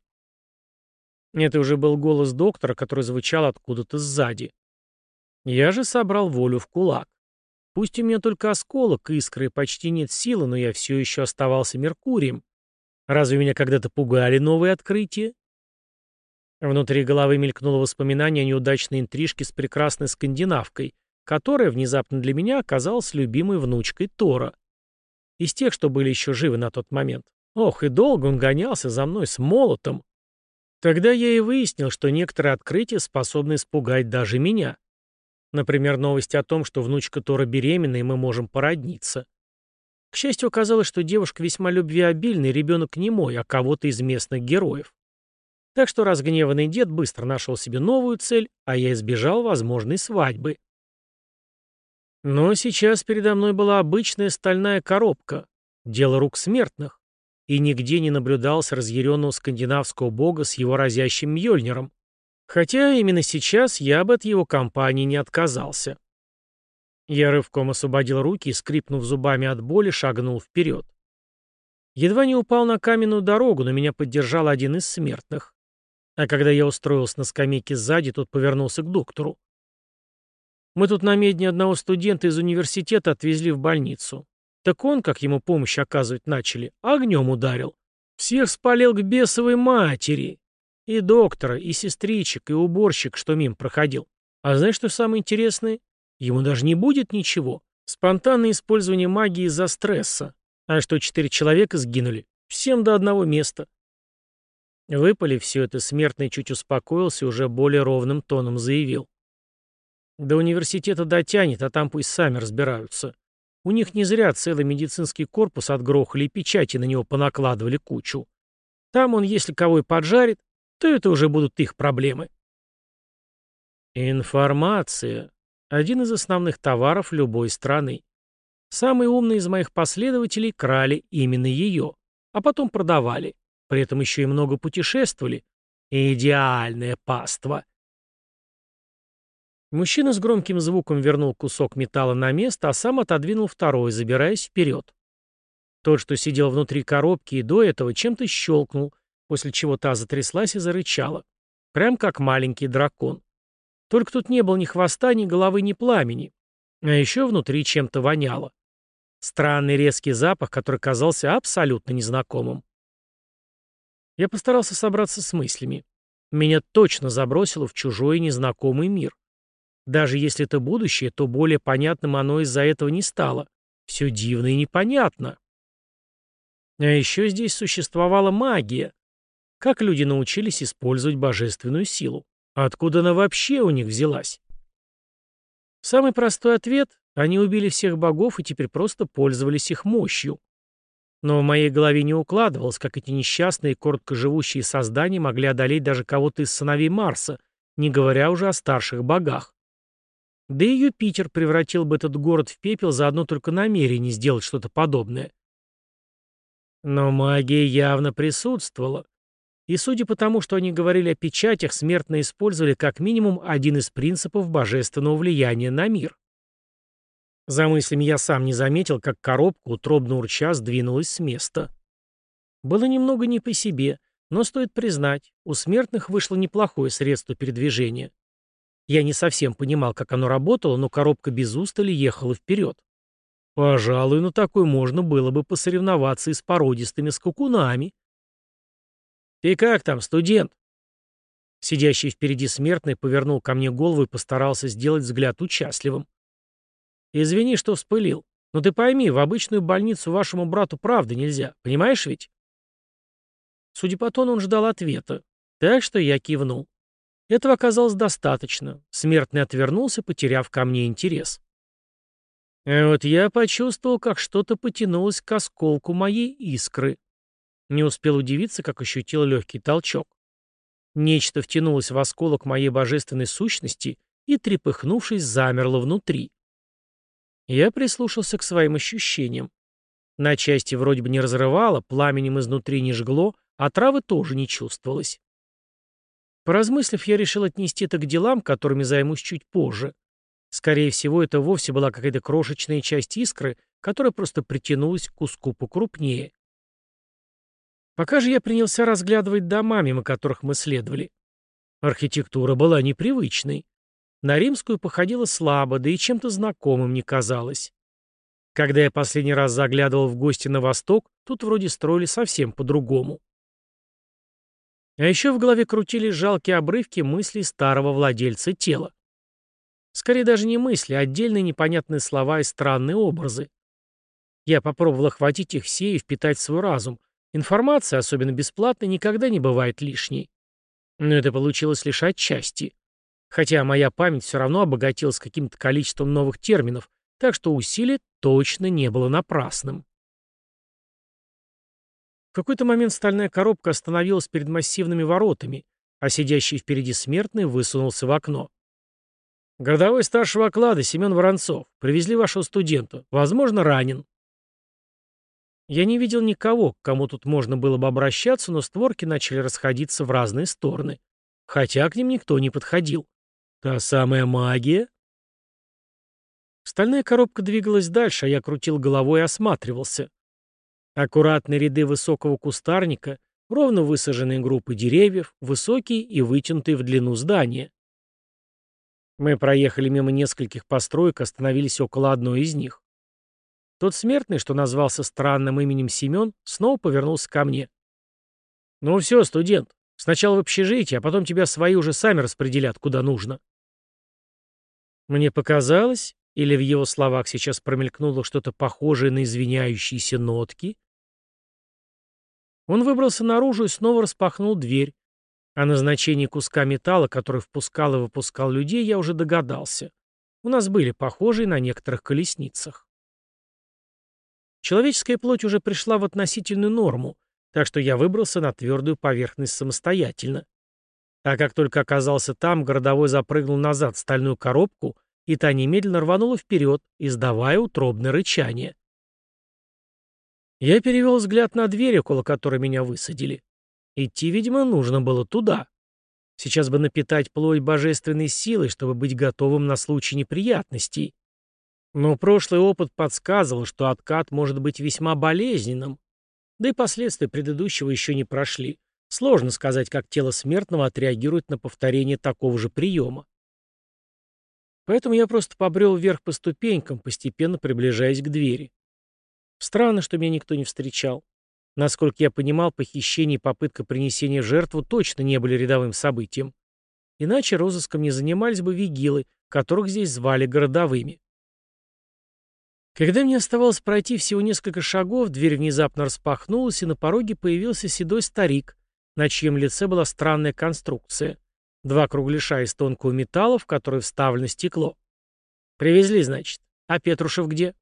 Это уже был голос доктора, который звучал откуда-то сзади. Я же собрал волю в кулак. Пусть у меня только осколок искры почти нет силы, но я все еще оставался Меркурием. Разве меня когда-то пугали новые открытия? Внутри головы мелькнуло воспоминание о неудачной интрижке с прекрасной скандинавкой, которая внезапно для меня оказалась любимой внучкой Тора. Из тех, что были еще живы на тот момент. Ох, и долго он гонялся за мной с молотом. Тогда я и выяснил, что некоторые открытия способны испугать даже меня. Например, новость о том, что внучка Тора беременна, и мы можем породниться. К счастью, оказалось, что девушка весьма любвеобильный, ребенок не мой, а кого-то из местных героев. Так что разгневанный дед быстро нашел себе новую цель, а я избежал возможной свадьбы. Но сейчас передо мной была обычная стальная коробка, дело рук смертных и нигде не наблюдался разъяренного скандинавского бога с его разящим Мьёльниром. Хотя именно сейчас я бы от его компании не отказался. Я рывком освободил руки и, скрипнув зубами от боли, шагнул вперед. Едва не упал на каменную дорогу, но меня поддержал один из смертных. А когда я устроился на скамейке сзади, тот повернулся к доктору. Мы тут на медне одного студента из университета отвезли в больницу. Так он, как ему помощь оказывать начали, огнем ударил. Всех спалил к бесовой матери. И доктора, и сестричек, и уборщик, что мимо проходил. А знаешь, что самое интересное? Ему даже не будет ничего. Спонтанное использование магии из-за стресса. А что четыре человека сгинули? Всем до одного места. Выпали все это, смертный чуть успокоился и уже более ровным тоном заявил. До университета дотянет, а там пусть сами разбираются. У них не зря целый медицинский корпус отгрохали и печати на него понакладывали кучу. Там он, если кого и поджарит, то это уже будут их проблемы. Информация. Один из основных товаров любой страны. Самые умные из моих последователей крали именно ее, а потом продавали. При этом еще и много путешествовали. Идеальное паство. Мужчина с громким звуком вернул кусок металла на место, а сам отодвинул второй, забираясь вперед. Тот, что сидел внутри коробки и до этого, чем-то щелкнул, после чего та затряслась и зарычала. Прям как маленький дракон. Только тут не было ни хвоста, ни головы, ни пламени. А еще внутри чем-то воняло. Странный резкий запах, который казался абсолютно незнакомым. Я постарался собраться с мыслями. Меня точно забросило в чужой незнакомый мир. Даже если это будущее, то более понятным оно из-за этого не стало. Все дивно и непонятно. А еще здесь существовала магия. Как люди научились использовать божественную силу? Откуда она вообще у них взялась? Самый простой ответ — они убили всех богов и теперь просто пользовались их мощью. Но в моей голове не укладывалось, как эти несчастные, короткоживущие создания могли одолеть даже кого-то из сыновей Марса, не говоря уже о старших богах. Да и Юпитер превратил бы этот город в пепел за одно только намерение сделать что-то подобное. Но магия явно присутствовала. И судя по тому, что они говорили о печатях, смертные использовали как минимум один из принципов божественного влияния на мир. За мыслями я сам не заметил, как коробка, утробно урча, сдвинулась с места. Было немного не по себе, но стоит признать, у смертных вышло неплохое средство передвижения. Я не совсем понимал, как оно работало, но коробка без устали ехала вперед. Пожалуй, на такой можно было бы посоревноваться и с породистыми скакунами. «Ты как там, студент?» Сидящий впереди смертный повернул ко мне голову и постарался сделать взгляд участливым. «Извини, что вспылил. Но ты пойми, в обычную больницу вашему брату правда нельзя, понимаешь ведь?» Судя по тону, он ждал ответа, так что я кивнул. Этого оказалось достаточно. Смертный отвернулся, потеряв ко мне интерес. А вот я почувствовал, как что-то потянулось к осколку моей искры. Не успел удивиться, как ощутил легкий толчок. Нечто втянулось в осколок моей божественной сущности и, трепыхнувшись, замерло внутри. Я прислушался к своим ощущениям. На части вроде бы не разрывало, пламенем изнутри не жгло, а травы тоже не чувствовалось. Поразмыслив, я решил отнести это к делам, которыми займусь чуть позже. Скорее всего, это вовсе была какая-то крошечная часть искры, которая просто притянулась к куску покрупнее. Пока же я принялся разглядывать дома, мимо которых мы следовали. Архитектура была непривычной. На римскую походила слабо, да и чем-то знакомым не казалось. Когда я последний раз заглядывал в гости на восток, тут вроде строили совсем по-другому. А еще в голове крутились жалкие обрывки мыслей старого владельца тела. Скорее даже не мысли, а отдельные непонятные слова и странные образы. Я попробовал охватить их все и впитать в свой разум. Информация, особенно бесплатная, никогда не бывает лишней. Но это получилось лишь отчасти. Хотя моя память все равно обогатилась каким-то количеством новых терминов, так что усилие точно не было напрасным. В какой-то момент стальная коробка остановилась перед массивными воротами, а сидящий впереди смертный высунулся в окно. «Городовой старшего оклада Семен Воронцов. Привезли вашего студента. Возможно, ранен». Я не видел никого, к кому тут можно было бы обращаться, но створки начали расходиться в разные стороны. Хотя к ним никто не подходил. Та самая магия? Стальная коробка двигалась дальше, а я крутил головой и осматривался. Аккуратные ряды высокого кустарника, ровно высаженные группы деревьев, высокие и вытянутые в длину здания. Мы проехали мимо нескольких построек, остановились около одной из них. Тот смертный, что назвался странным именем Семен, снова повернулся ко мне. «Ну все, студент, сначала в общежитие, а потом тебя свои уже сами распределят, куда нужно». Мне показалось, или в его словах сейчас промелькнуло что-то похожее на извиняющиеся нотки? Он выбрался наружу и снова распахнул дверь. О назначении куска металла, который впускал и выпускал людей, я уже догадался. У нас были похожие на некоторых колесницах. Человеческая плоть уже пришла в относительную норму, так что я выбрался на твердую поверхность самостоятельно. А как только оказался там, городовой запрыгнул назад в стальную коробку и та немедленно рванула вперед, издавая утробное рычание. Я перевел взгляд на дверь, около которой меня высадили. Идти, видимо, нужно было туда. Сейчас бы напитать плоть божественной силой, чтобы быть готовым на случай неприятностей. Но прошлый опыт подсказывал, что откат может быть весьма болезненным. Да и последствия предыдущего еще не прошли. Сложно сказать, как тело смертного отреагирует на повторение такого же приема. Поэтому я просто побрел вверх по ступенькам, постепенно приближаясь к двери. Странно, что меня никто не встречал. Насколько я понимал, похищение и попытка принесения в жертву точно не были рядовым событием. Иначе розыском не занимались бы вигилы, которых здесь звали городовыми. Когда мне оставалось пройти всего несколько шагов, дверь внезапно распахнулась, и на пороге появился седой старик, на чьем лице была странная конструкция. Два кругляша из тонкого металла, в который вставлено стекло. «Привезли, значит. А Петрушев где?»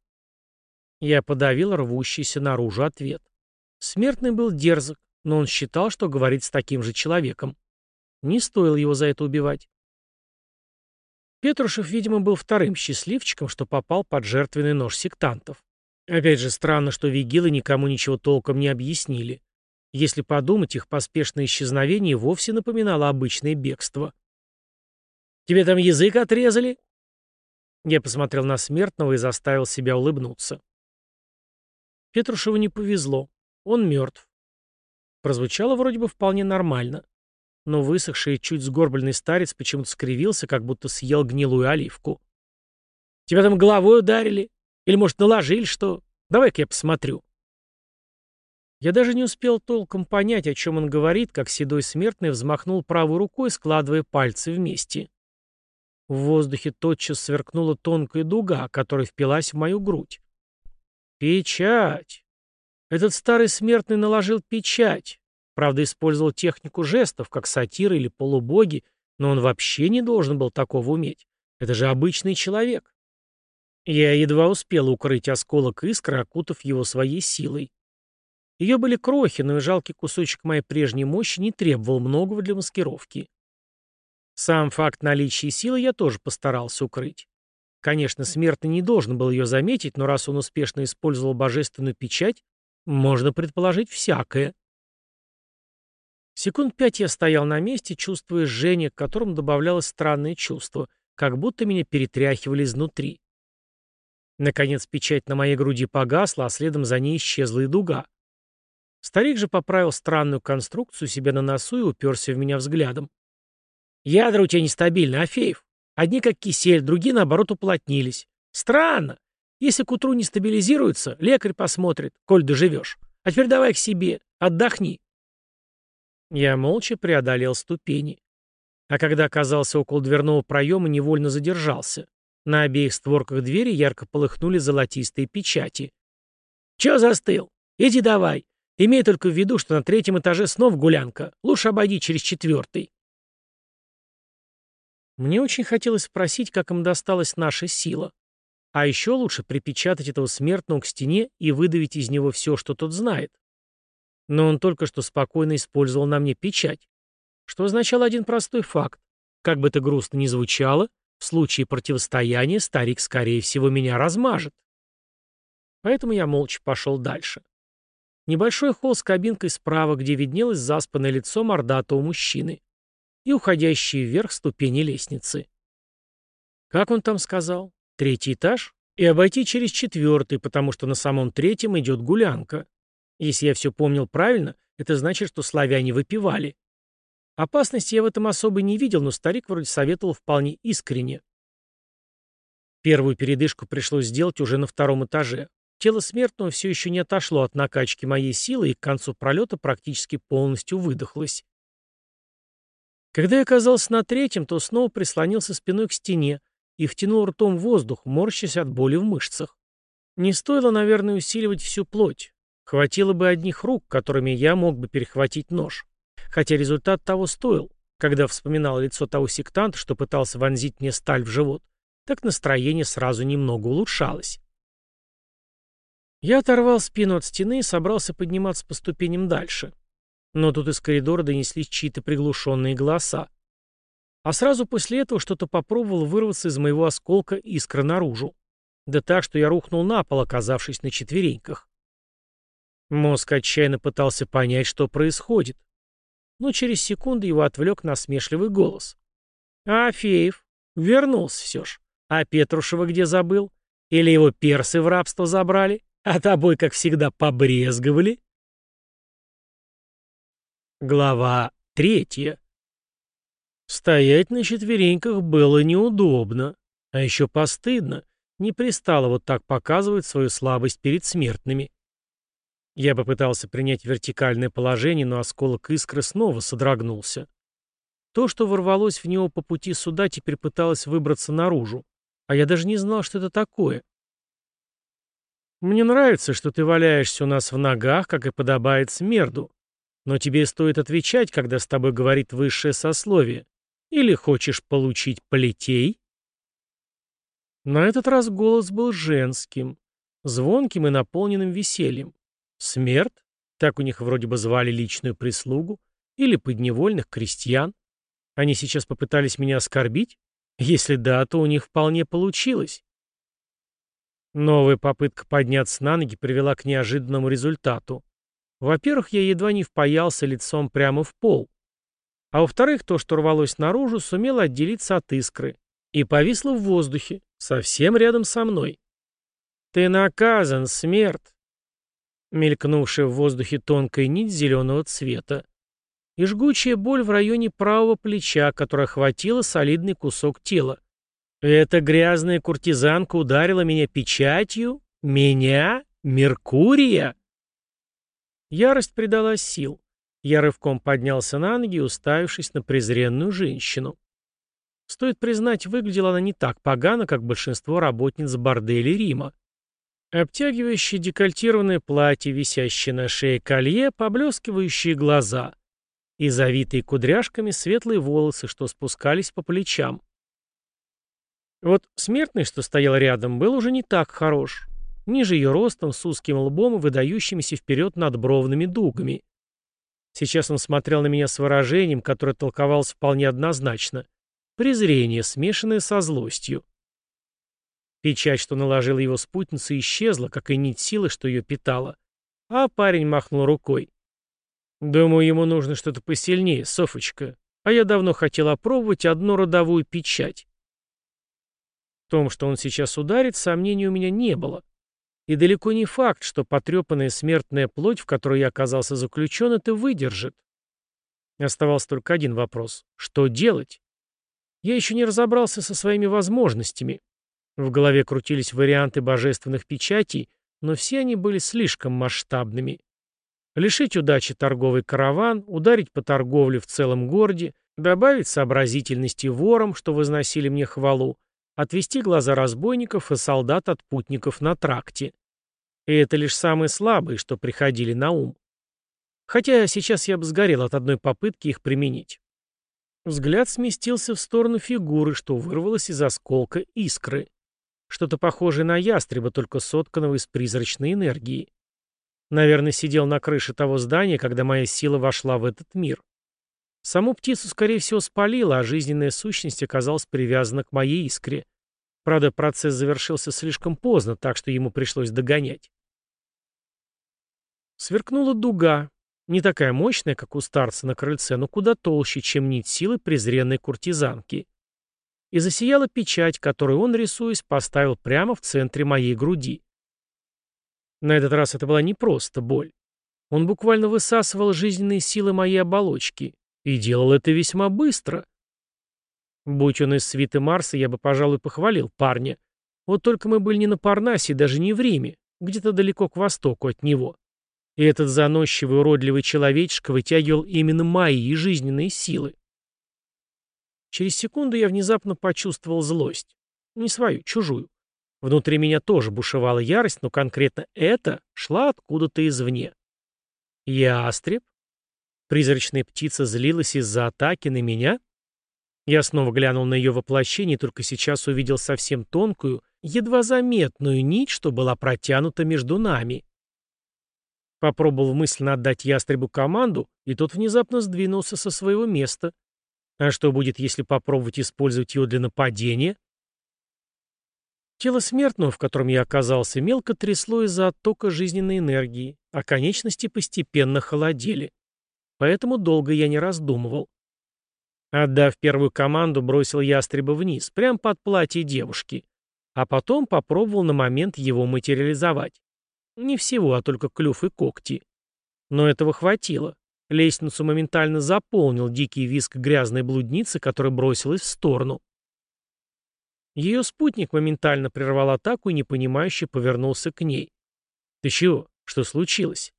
Я подавил рвущийся наружу ответ. Смертный был дерзок, но он считал, что говорит с таким же человеком. Не стоило его за это убивать. Петрушев, видимо, был вторым счастливчиком, что попал под жертвенный нож сектантов. Опять же, странно, что вигилы никому ничего толком не объяснили. Если подумать, их поспешное исчезновение вовсе напоминало обычное бегство. «Тебе там язык отрезали?» Я посмотрел на смертного и заставил себя улыбнуться. Петрушеву не повезло. Он мертв. Прозвучало вроде бы вполне нормально но высохший и чуть сгорбленный старец почему-то скривился, как будто съел гнилую оливку. «Тебя там головой ударили? Или, может, наложили что? Давай-ка я посмотрю». Я даже не успел толком понять, о чем он говорит, как седой смертный взмахнул правой рукой, складывая пальцы вместе. В воздухе тотчас сверкнула тонкая дуга, которая впилась в мою грудь. «Печать!» Этот старый смертный наложил печать. Правда, использовал технику жестов, как сатиры или полубоги, но он вообще не должен был такого уметь. Это же обычный человек. Я едва успел укрыть осколок искры, окутав его своей силой. Ее были крохи, но и жалкий кусочек моей прежней мощи не требовал многого для маскировки. Сам факт наличия силы я тоже постарался укрыть. Конечно, смертный не должен был ее заметить, но раз он успешно использовал божественную печать, можно предположить всякое. Секунд пять я стоял на месте, чувствуя жжение, к которому добавлялось странное чувство, как будто меня перетряхивали изнутри. Наконец печать на моей груди погасла, а следом за ней исчезла и дуга. Старик же поправил странную конструкцию себе на носу и уперся в меня взглядом. «Ядра у тебя нестабильны, Афеев. Одни как кисель, другие, наоборот, уплотнились. Странно. Если к утру не стабилизируются, лекарь посмотрит, коль доживешь. А теперь давай к себе, отдохни. Я молча преодолел ступени. А когда оказался около дверного проема, невольно задержался. На обеих створках двери ярко полыхнули золотистые печати. «Чё застыл? Иди давай. Имей только в виду, что на третьем этаже снова гулянка. Лучше обойди через четвертый». Мне очень хотелось спросить, как им досталась наша сила. А еще лучше припечатать этого смертного к стене и выдавить из него все, что тот знает. Но он только что спокойно использовал на мне печать, что означало один простой факт. Как бы это грустно ни звучало, в случае противостояния старик, скорее всего, меня размажет. Поэтому я молча пошел дальше. Небольшой холл с кабинкой справа, где виднелось заспанное лицо мордатого мужчины и уходящие вверх ступени лестницы. Как он там сказал? Третий этаж? И обойти через четвертый, потому что на самом третьем идет гулянка. Если я все помнил правильно, это значит, что славяне выпивали. Опасности я в этом особо не видел, но старик вроде советовал вполне искренне. Первую передышку пришлось сделать уже на втором этаже. Тело смертного все еще не отошло от накачки моей силы и к концу пролета практически полностью выдохлось. Когда я оказался на третьем, то снова прислонился спиной к стене и втянул ртом воздух, морщась от боли в мышцах. Не стоило, наверное, усиливать всю плоть. Хватило бы одних рук, которыми я мог бы перехватить нож. Хотя результат того стоил. Когда вспоминал лицо того сектанта, что пытался вонзить мне сталь в живот, так настроение сразу немного улучшалось. Я оторвал спину от стены и собрался подниматься по ступеням дальше. Но тут из коридора донеслись чьи-то приглушенные голоса. А сразу после этого что-то попробовал вырваться из моего осколка искра наружу. Да так, что я рухнул на пол, оказавшись на четвереньках. Мозг отчаянно пытался понять, что происходит. Но через секунду его отвлек насмешливый голос. «Афеев, вернулся все ж. А Петрушева где забыл? Или его персы в рабство забрали? А тобой, как всегда, побрезговали?» Глава третья. Стоять на четвереньках было неудобно, а еще постыдно. Не пристало вот так показывать свою слабость перед смертными. Я попытался принять вертикальное положение, но осколок искры снова содрогнулся. То, что ворвалось в него по пути сюда, теперь пыталось выбраться наружу. А я даже не знал, что это такое. Мне нравится, что ты валяешься у нас в ногах, как и подобает смерду. Но тебе стоит отвечать, когда с тобой говорит высшее сословие. Или хочешь получить полетей?» На этот раз голос был женским, звонким и наполненным весельем. Смерть? Так у них вроде бы звали личную прислугу. Или подневольных крестьян. Они сейчас попытались меня оскорбить? Если да, то у них вполне получилось. Новая попытка подняться на ноги привела к неожиданному результату. Во-первых, я едва не впаялся лицом прямо в пол. А во-вторых, то, что рвалось наружу, сумело отделиться от искры и повисло в воздухе, совсем рядом со мной. «Ты наказан, смерть!» Мелькнувшая в воздухе тонкая нить зеленого цвета и жгучая боль в районе правого плеча, которая охватила солидный кусок тела. Эта грязная куртизанка ударила меня печатью? Меня? Меркурия? Ярость придала сил. Я рывком поднялся на ноги, уставившись на презренную женщину. Стоит признать, выглядела она не так погано, как большинство работниц борделей Рима. Обтягивающее декольтированное платье, висящее на шее колье, поблескивающие глаза и завитые кудряшками светлые волосы, что спускались по плечам. Вот смертный, что стоял рядом, был уже не так хорош. Ниже ее ростом, с узким лбом и выдающимися вперед надбровными дугами. Сейчас он смотрел на меня с выражением, которое толковалось вполне однозначно. Презрение, смешанное со злостью. Печать, что наложила его спутница, исчезла, как и нить силы, что ее питала. А парень махнул рукой. Думаю, ему нужно что-то посильнее, Софочка. А я давно хотел опробовать одну родовую печать. В том, что он сейчас ударит, сомнений у меня не было. И далеко не факт, что потрепанная смертная плоть, в которой я оказался заключен, это выдержит. Оставался только один вопрос. Что делать? Я еще не разобрался со своими возможностями. В голове крутились варианты божественных печатей, но все они были слишком масштабными. Лишить удачи торговый караван, ударить по торговле в целом городе, добавить сообразительности ворам, что возносили мне хвалу, отвести глаза разбойников и солдат от путников на тракте. И это лишь самые слабые, что приходили на ум. Хотя сейчас я бы сгорел от одной попытки их применить. Взгляд сместился в сторону фигуры, что вырвалось из осколка искры. Что-то похожее на ястреба, только сотканного из призрачной энергии. Наверное, сидел на крыше того здания, когда моя сила вошла в этот мир. Саму птицу, скорее всего, спалила, а жизненная сущность оказалась привязана к моей искре. Правда, процесс завершился слишком поздно, так что ему пришлось догонять. Сверкнула дуга, не такая мощная, как у старца на крыльце, но куда толще, чем нить силы презренной куртизанки. И засияла печать, которую он, рисуясь, поставил прямо в центре моей груди. На этот раз это была не просто боль. Он буквально высасывал жизненные силы моей оболочки. И делал это весьма быстро. Будь он из свиты Марса, я бы, пожалуй, похвалил парня. Вот только мы были не на Парнасе, даже не в Риме, где-то далеко к востоку от него. И этот заносчивый уродливый человечишка вытягивал именно мои жизненные силы. Через секунду я внезапно почувствовал злость. Не свою, чужую. Внутри меня тоже бушевала ярость, но конкретно это шла откуда-то извне. Ястреб? Призрачная птица злилась из-за атаки на меня? Я снова глянул на ее воплощение и только сейчас увидел совсем тонкую, едва заметную нить, что была протянута между нами. Попробовал мысленно отдать ястребу команду, и тот внезапно сдвинулся со своего места. А что будет, если попробовать использовать его для нападения? Тело смертного, в котором я оказался, мелко трясло из-за оттока жизненной энергии, а конечности постепенно холодели. Поэтому долго я не раздумывал. Отдав первую команду, бросил ястреба вниз, прямо под платье девушки, а потом попробовал на момент его материализовать. Не всего, а только клюв и когти. Но этого хватило. Лестницу моментально заполнил дикий виск грязной блудницы, которая бросилась в сторону. Ее спутник моментально прервал атаку и непонимающе повернулся к ней. «Ты чего? Что случилось?»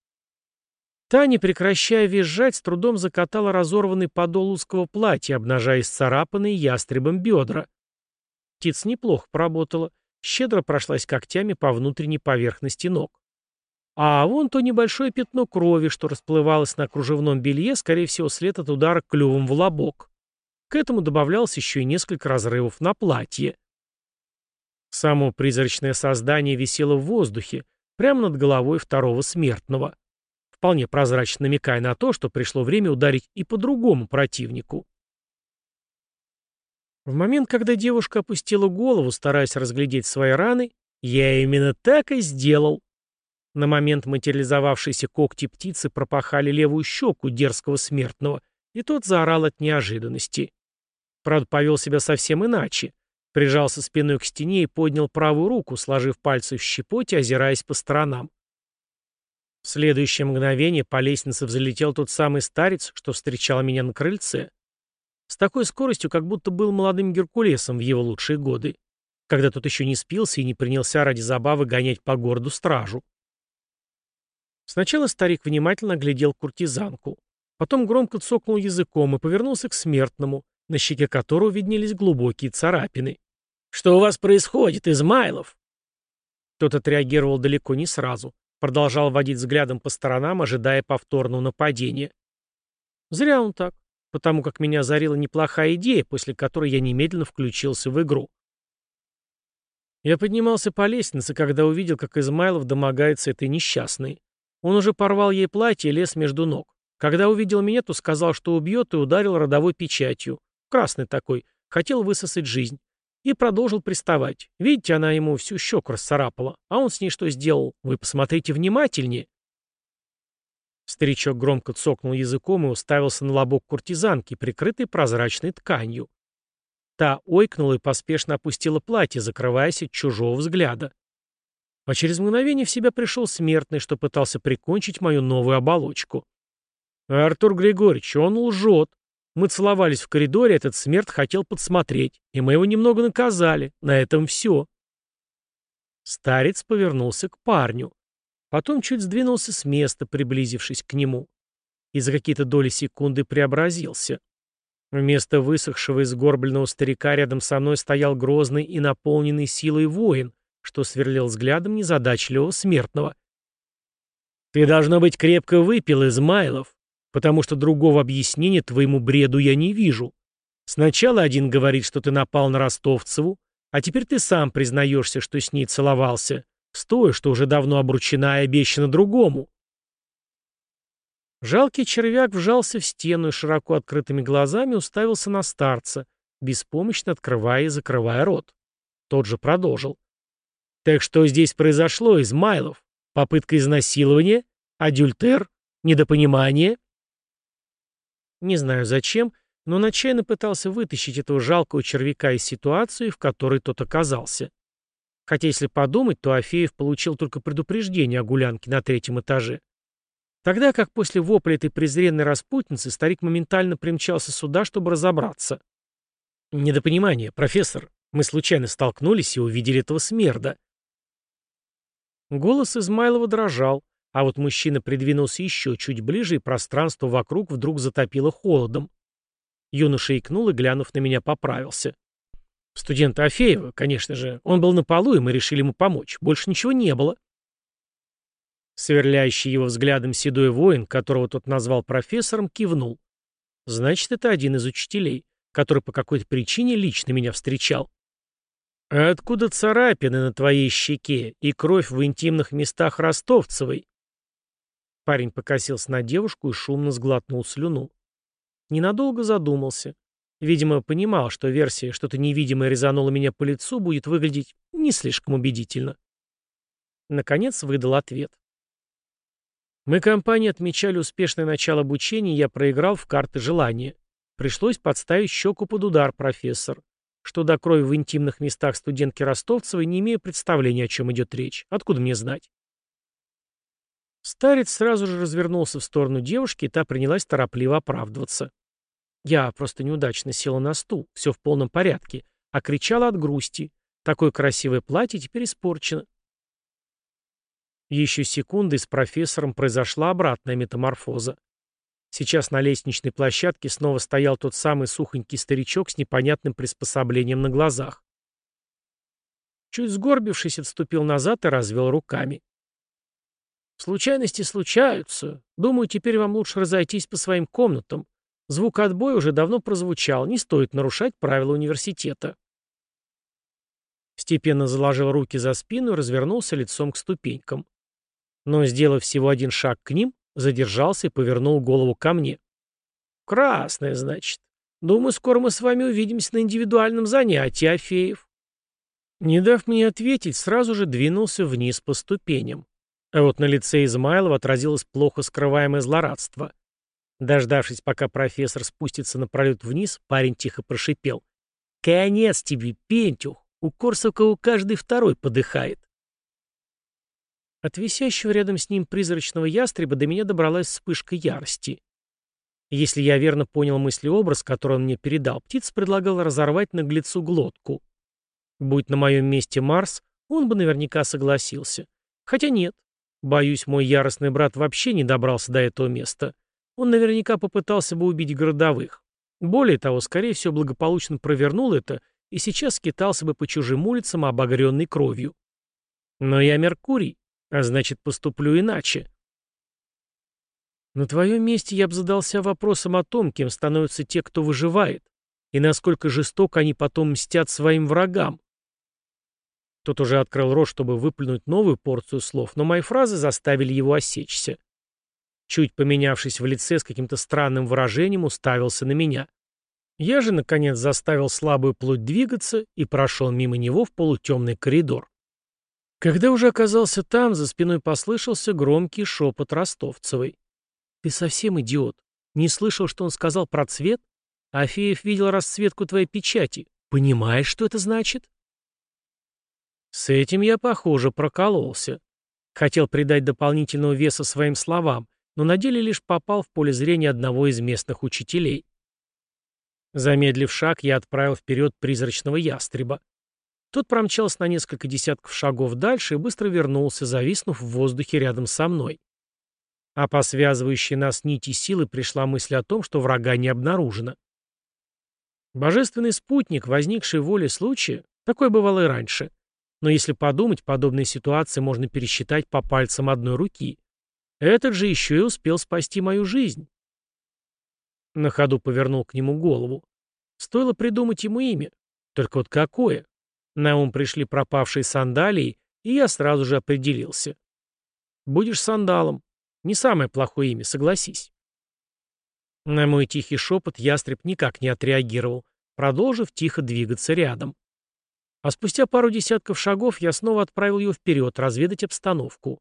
Та, не прекращая визжать, с трудом закатала разорванный подол узкого платья, обнажая исцарапанные ястребом бедра. Птица неплохо поработала, щедро прошлась когтями по внутренней поверхности ног. А вон то небольшое пятно крови, что расплывалось на кружевном белье, скорее всего, след от удара клювом в лобок. К этому добавлялось еще и несколько разрывов на платье. Само призрачное создание висело в воздухе, прямо над головой второго смертного, вполне прозрачно намекая на то, что пришло время ударить и по другому противнику. В момент, когда девушка опустила голову, стараясь разглядеть свои раны, я именно так и сделал. На момент материализовавшейся когти птицы пропахали левую щеку дерзкого смертного, и тот заорал от неожиданности. Правда, повел себя совсем иначе. Прижался спиной к стене и поднял правую руку, сложив пальцы в щепоте, озираясь по сторонам. В следующее мгновение по лестнице взлетел тот самый старец, что встречал меня на крыльце. С такой скоростью, как будто был молодым Геркулесом в его лучшие годы, когда тот еще не спился и не принялся ради забавы гонять по городу стражу. Сначала старик внимательно глядел куртизанку, потом громко цокнул языком и повернулся к смертному, на щеке которого виднелись глубокие царапины. «Что у вас происходит, Измайлов?» Тот отреагировал далеко не сразу, продолжал водить взглядом по сторонам, ожидая повторного нападения. Зря он так потому как меня озарила неплохая идея, после которой я немедленно включился в игру. Я поднимался по лестнице, когда увидел, как Измайлов домогается этой несчастной. Он уже порвал ей платье и лез между ног. Когда увидел меня, то сказал, что убьет, и ударил родовой печатью. Красный такой. Хотел высосать жизнь. И продолжил приставать. Видите, она ему всю щеку расцарапала. А он с ней что сделал? Вы посмотрите внимательнее. Старичок громко цокнул языком и уставился на лобок куртизанки, прикрытой прозрачной тканью. Та ойкнула и поспешно опустила платье, закрываясь от чужого взгляда. А через мгновение в себя пришел смертный, что пытался прикончить мою новую оболочку. «Артур Григорьевич, он лжет. Мы целовались в коридоре, этот смерть хотел подсмотреть, и мы его немного наказали. На этом все». Старец повернулся к парню. Потом чуть сдвинулся с места, приблизившись к нему. И за какие-то доли секунды преобразился. Вместо высохшего и сгорбленного старика рядом со мной стоял грозный и наполненный силой воин, что сверлил взглядом незадачливого смертного. «Ты, должно быть, крепко выпил, Измайлов, потому что другого объяснения твоему бреду я не вижу. Сначала один говорит, что ты напал на Ростовцеву, а теперь ты сам признаешься, что с ней целовался с той, что уже давно обручена и обещана другому. Жалкий червяк вжался в стену и широко открытыми глазами уставился на старца, беспомощно открывая и закрывая рот. Тот же продолжил. «Так что здесь произошло, Измайлов? Попытка изнасилования? Адюльтер? Недопонимание?» Не знаю зачем, но он отчаянно пытался вытащить этого жалкого червяка из ситуации, в которой тот оказался. Хотя, если подумать, то Афеев получил только предупреждение о гулянке на третьем этаже. Тогда как после вопля этой презренной распутницы старик моментально примчался сюда, чтобы разобраться. Недопонимание, профессор. Мы случайно столкнулись и увидели этого смерда. Голос Измайлова дрожал, а вот мужчина придвинулся еще чуть ближе, и пространство вокруг вдруг затопило холодом. Юноша икнул и, глянув на меня, поправился. Студента Афеева, конечно же. Он был на полу, и мы решили ему помочь. Больше ничего не было. Сверляющий его взглядом седой воин, которого тот назвал профессором, кивнул. Значит, это один из учителей, который по какой-то причине лично меня встречал. «А откуда царапины на твоей щеке и кровь в интимных местах ростовцевой?» Парень покосился на девушку и шумно сглотнул слюну. Ненадолго задумался. Видимо, понимал, что версия «что-то невидимое резануло меня по лицу» будет выглядеть не слишком убедительно. Наконец выдал ответ. Мы компании отмечали успешное начало обучения, я проиграл в карты желания. Пришлось подставить щеку под удар, профессор. Что до крови в интимных местах студентки Ростовцевой, не имею представления, о чем идет речь. Откуда мне знать? Старец сразу же развернулся в сторону девушки, и та принялась торопливо оправдываться. Я просто неудачно села на стул, все в полном порядке, а кричала от грусти. Такое красивое платье теперь испорчено. Еще секунды с профессором произошла обратная метаморфоза. Сейчас на лестничной площадке снова стоял тот самый сухонький старичок с непонятным приспособлением на глазах. Чуть сгорбившись, отступил назад и развел руками. «Случайности случаются. Думаю, теперь вам лучше разойтись по своим комнатам. Звук отбоя уже давно прозвучал, не стоит нарушать правила университета. Степенно заложил руки за спину и развернулся лицом к ступенькам. Но, сделав всего один шаг к ним, задержался и повернул голову ко мне. «Красная, значит. Думаю, скоро мы с вами увидимся на индивидуальном занятии, Афеев». Не дав мне ответить, сразу же двинулся вниз по ступеням. А вот на лице Измайлова отразилось плохо скрываемое злорадство. Дождавшись, пока профессор спустится на пролет вниз, парень тихо прошипел. «Конец тебе, Пентюх! У Корсакова каждый второй подыхает!» От висящего рядом с ним призрачного ястреба до меня добралась вспышка ярости. Если я верно понял мыслеобраз, который он мне передал, птица предлагала разорвать наглецу глотку. Будь на моем месте Марс, он бы наверняка согласился. Хотя нет. Боюсь, мой яростный брат вообще не добрался до этого места. Он наверняка попытался бы убить городовых. Более того, скорее всего, благополучно провернул это и сейчас скитался бы по чужим улицам, обогренный кровью. Но я Меркурий, а значит, поступлю иначе. На твоем месте я бы задался вопросом о том, кем становятся те, кто выживает, и насколько жестоко они потом мстят своим врагам. Тот уже открыл рот, чтобы выплюнуть новую порцию слов, но мои фразы заставили его осечься. Чуть поменявшись в лице с каким-то странным выражением, уставился на меня. Я же, наконец, заставил слабую плоть двигаться и прошел мимо него в полутемный коридор. Когда уже оказался там, за спиной послышался громкий шепот Ростовцевой. «Ты совсем идиот. Не слышал, что он сказал про цвет? Афеев видел расцветку твоей печати. Понимаешь, что это значит?» С этим я, похоже, прокололся. Хотел придать дополнительного веса своим словам, но на деле лишь попал в поле зрения одного из местных учителей. Замедлив шаг, я отправил вперед призрачного ястреба. Тот промчался на несколько десятков шагов дальше и быстро вернулся, зависнув в воздухе рядом со мной. А по связывающей нас нити силы пришла мысль о том, что врага не обнаружено. Божественный спутник, возникший волей случая, такое бывало и раньше. Но если подумать, подобные ситуации можно пересчитать по пальцам одной руки. Этот же еще и успел спасти мою жизнь. На ходу повернул к нему голову. Стоило придумать ему имя. Только вот какое? На ум пришли пропавшие сандалии, и я сразу же определился. Будешь сандалом. Не самое плохое имя, согласись. На мой тихий шепот ястреб никак не отреагировал, продолжив тихо двигаться рядом. А спустя пару десятков шагов я снова отправил ее вперед, разведать обстановку.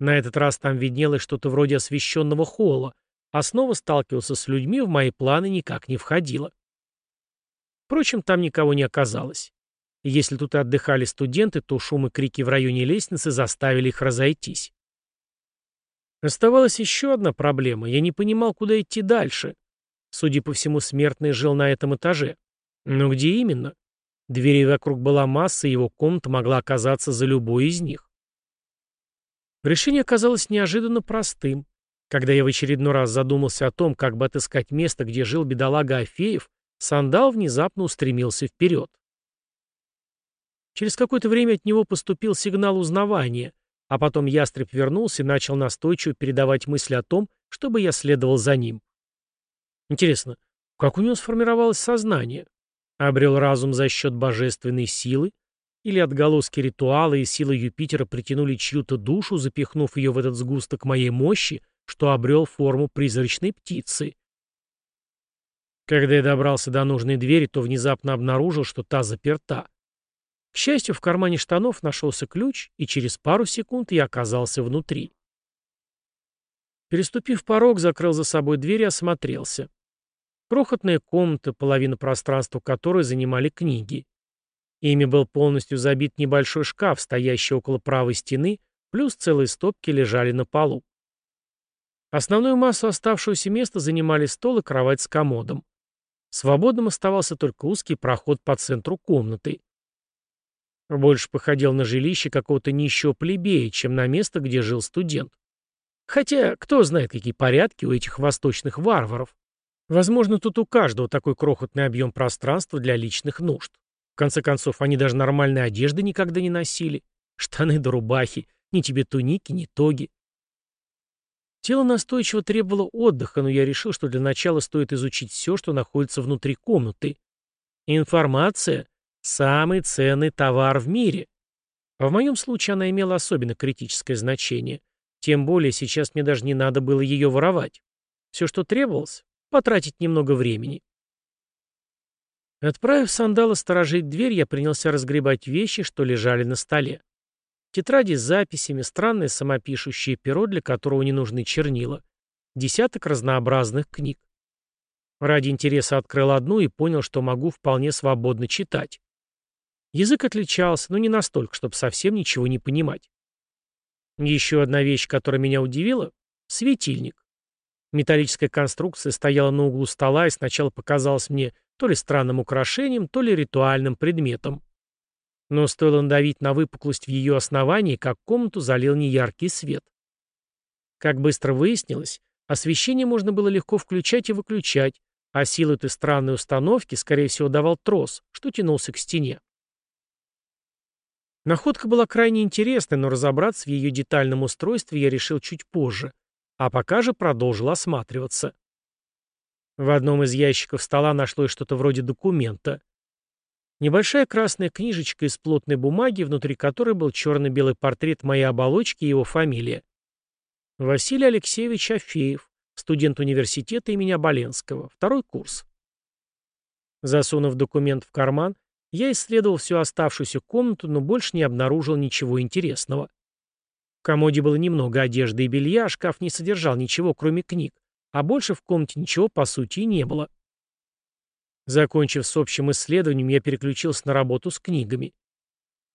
На этот раз там виднелось что-то вроде освещенного холла, а снова сталкивался с людьми, в мои планы никак не входило. Впрочем, там никого не оказалось. Если тут и отдыхали студенты, то шум и крики в районе лестницы заставили их разойтись. Оставалась еще одна проблема. Я не понимал, куда идти дальше. Судя по всему, смертный жил на этом этаже. Но где именно? Дверей вокруг была масса, и его комната могла оказаться за любой из них. Решение оказалось неожиданно простым. Когда я в очередной раз задумался о том, как бы отыскать место, где жил бедолага Афеев, сандал внезапно устремился вперед. Через какое-то время от него поступил сигнал узнавания, а потом ястреб вернулся и начал настойчиво передавать мысли о том, чтобы я следовал за ним. Интересно, как у него сформировалось сознание? Обрел разум за счет божественной силы? Или отголоски ритуала и силы Юпитера притянули чью-то душу, запихнув ее в этот сгусток моей мощи, что обрел форму призрачной птицы? Когда я добрался до нужной двери, то внезапно обнаружил, что та заперта. К счастью, в кармане штанов нашелся ключ, и через пару секунд я оказался внутри. Переступив порог, закрыл за собой дверь и осмотрелся. Крохотная комната, половина пространства которой занимали книги. Ими был полностью забит небольшой шкаф, стоящий около правой стены, плюс целые стопки лежали на полу. Основную массу оставшегося места занимали стол и кровать с комодом. Свободным оставался только узкий проход по центру комнаты. Больше походил на жилище какого-то нищего плебея, чем на место, где жил студент. Хотя, кто знает, какие порядки у этих восточных варваров. Возможно, тут у каждого такой крохотный объем пространства для личных нужд. В конце концов, они даже нормальной одежды никогда не носили. Штаны да рубахи. Ни тебе туники, ни тоги. Тело настойчиво требовало отдыха, но я решил, что для начала стоит изучить все, что находится внутри комнаты. Информация – самый ценный товар в мире. В моем случае она имела особенно критическое значение. Тем более сейчас мне даже не надо было ее воровать. Все, что требовалось – потратить немного времени. Отправив сандала сторожить дверь, я принялся разгребать вещи, что лежали на столе. Тетради с записями, странное самопишущее перо, для которого не нужны чернила, десяток разнообразных книг. Ради интереса открыл одну и понял, что могу вполне свободно читать. Язык отличался, но не настолько, чтобы совсем ничего не понимать. Еще одна вещь, которая меня удивила — светильник. Металлическая конструкция стояла на углу стола и сначала показалась мне то ли странным украшением, то ли ритуальным предметом. Но стоило надавить на выпуклость в ее основании, как комнату залил неяркий свет. Как быстро выяснилось, освещение можно было легко включать и выключать, а силу этой странной установки, скорее всего, давал трос, что тянулся к стене. Находка была крайне интересной, но разобраться в ее детальном устройстве я решил чуть позже, а пока же продолжил осматриваться. В одном из ящиков стола нашлось что-то вроде документа. Небольшая красная книжечка из плотной бумаги, внутри которой был черно-белый портрет моей оболочки и его фамилия. Василий Алексеевич Афеев, студент университета имени Оболенского, второй курс. Засунув документ в карман, я исследовал всю оставшуюся комнату, но больше не обнаружил ничего интересного. В комоде было немного одежды и белья, а шкаф не содержал ничего, кроме книг, а больше в комнате ничего, по сути, не было. Закончив с общим исследованием, я переключился на работу с книгами.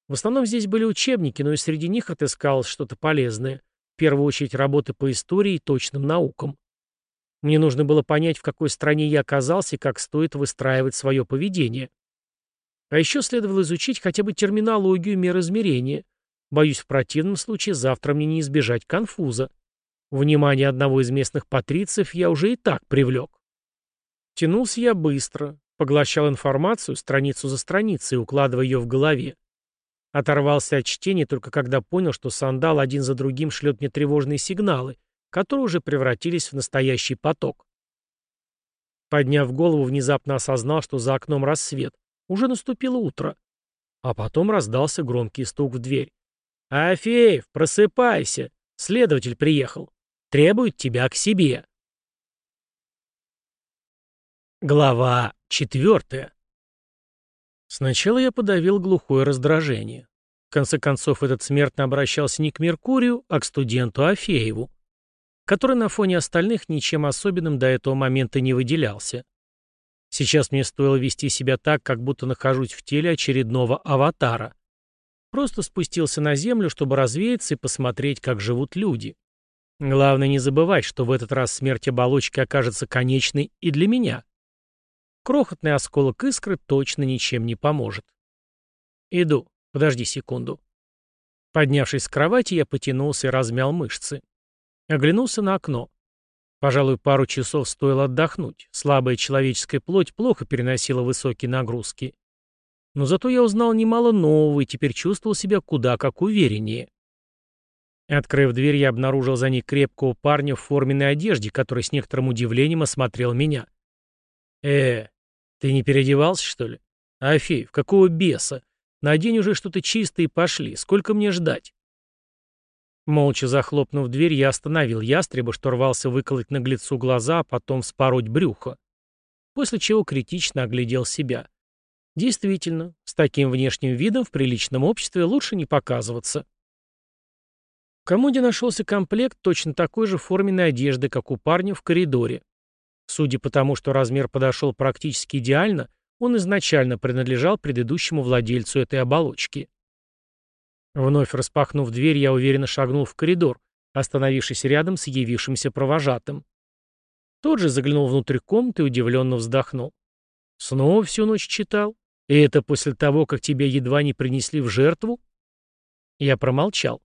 В основном здесь были учебники, но и среди них отыскалось что-то полезное. В первую очередь работы по истории и точным наукам. Мне нужно было понять, в какой стране я оказался и как стоит выстраивать свое поведение. А еще следовало изучить хотя бы терминологию мер измерения. Боюсь, в противном случае завтра мне не избежать конфуза. Внимание одного из местных патрициев я уже и так привлек. Тянулся я быстро, поглощал информацию страницу за страницей, укладывая ее в голове. Оторвался от чтения только когда понял, что сандал один за другим шлет мне тревожные сигналы, которые уже превратились в настоящий поток. Подняв голову, внезапно осознал, что за окном рассвет. Уже наступило утро. А потом раздался громкий стук в дверь. «Афеев, просыпайся! Следователь приехал!» требует тебя к себе. Глава четвертая. Сначала я подавил глухое раздражение. В конце концов, этот смертно обращался не к Меркурию, а к студенту Афееву, который на фоне остальных ничем особенным до этого момента не выделялся. Сейчас мне стоило вести себя так, как будто нахожусь в теле очередного аватара. Просто спустился на землю, чтобы развеяться и посмотреть, как живут люди. Главное не забывать, что в этот раз смерть оболочки окажется конечной и для меня. Крохотный осколок искры точно ничем не поможет. Иду. Подожди секунду. Поднявшись с кровати, я потянулся и размял мышцы. Оглянулся на окно. Пожалуй, пару часов стоило отдохнуть. Слабая человеческая плоть плохо переносила высокие нагрузки. Но зато я узнал немало нового и теперь чувствовал себя куда как увереннее. Открыв дверь, я обнаружил за ней крепкого парня в форменной одежде, который с некоторым удивлением осмотрел меня. «Э, ты не переодевался, что ли? Афеев, какого беса? Надень уже что-то чистое и пошли. Сколько мне ждать?» Молча захлопнув дверь, я остановил ястреба, что рвался выколоть наглецу глаза, а потом вспороть брюхо. После чего критично оглядел себя. Действительно, с таким внешним видом в приличном обществе лучше не показываться. В комоде нашелся комплект точно такой же форменной одежды, как у парня в коридоре. Судя по тому, что размер подошел практически идеально, он изначально принадлежал предыдущему владельцу этой оболочки. Вновь распахнув дверь, я уверенно шагнул в коридор, остановившись рядом с явившимся провожатым. Тот же заглянул внутрь комнаты и удивленно вздохнул. «Снова всю ночь читал? И это после того, как тебя едва не принесли в жертву?» Я промолчал.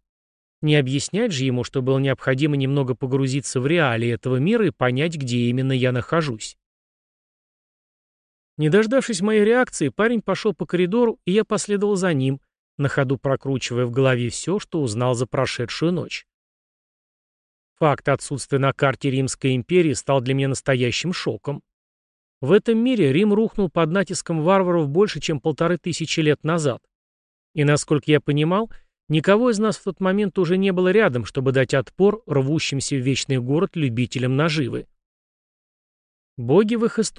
Не объяснять же ему, что было необходимо немного погрузиться в реалии этого мира и понять, где именно я нахожусь. Не дождавшись моей реакции, парень пошел по коридору, и я последовал за ним, на ходу прокручивая в голове все, что узнал за прошедшую ночь. Факт отсутствия на карте Римской империи стал для меня настоящим шоком. В этом мире Рим рухнул под натиском варваров больше, чем полторы тысячи лет назад. И, насколько я понимал, никого из нас в тот момент уже не было рядом, чтобы дать отпор рвущимся в вечный город любителям наживы. Боги в их истории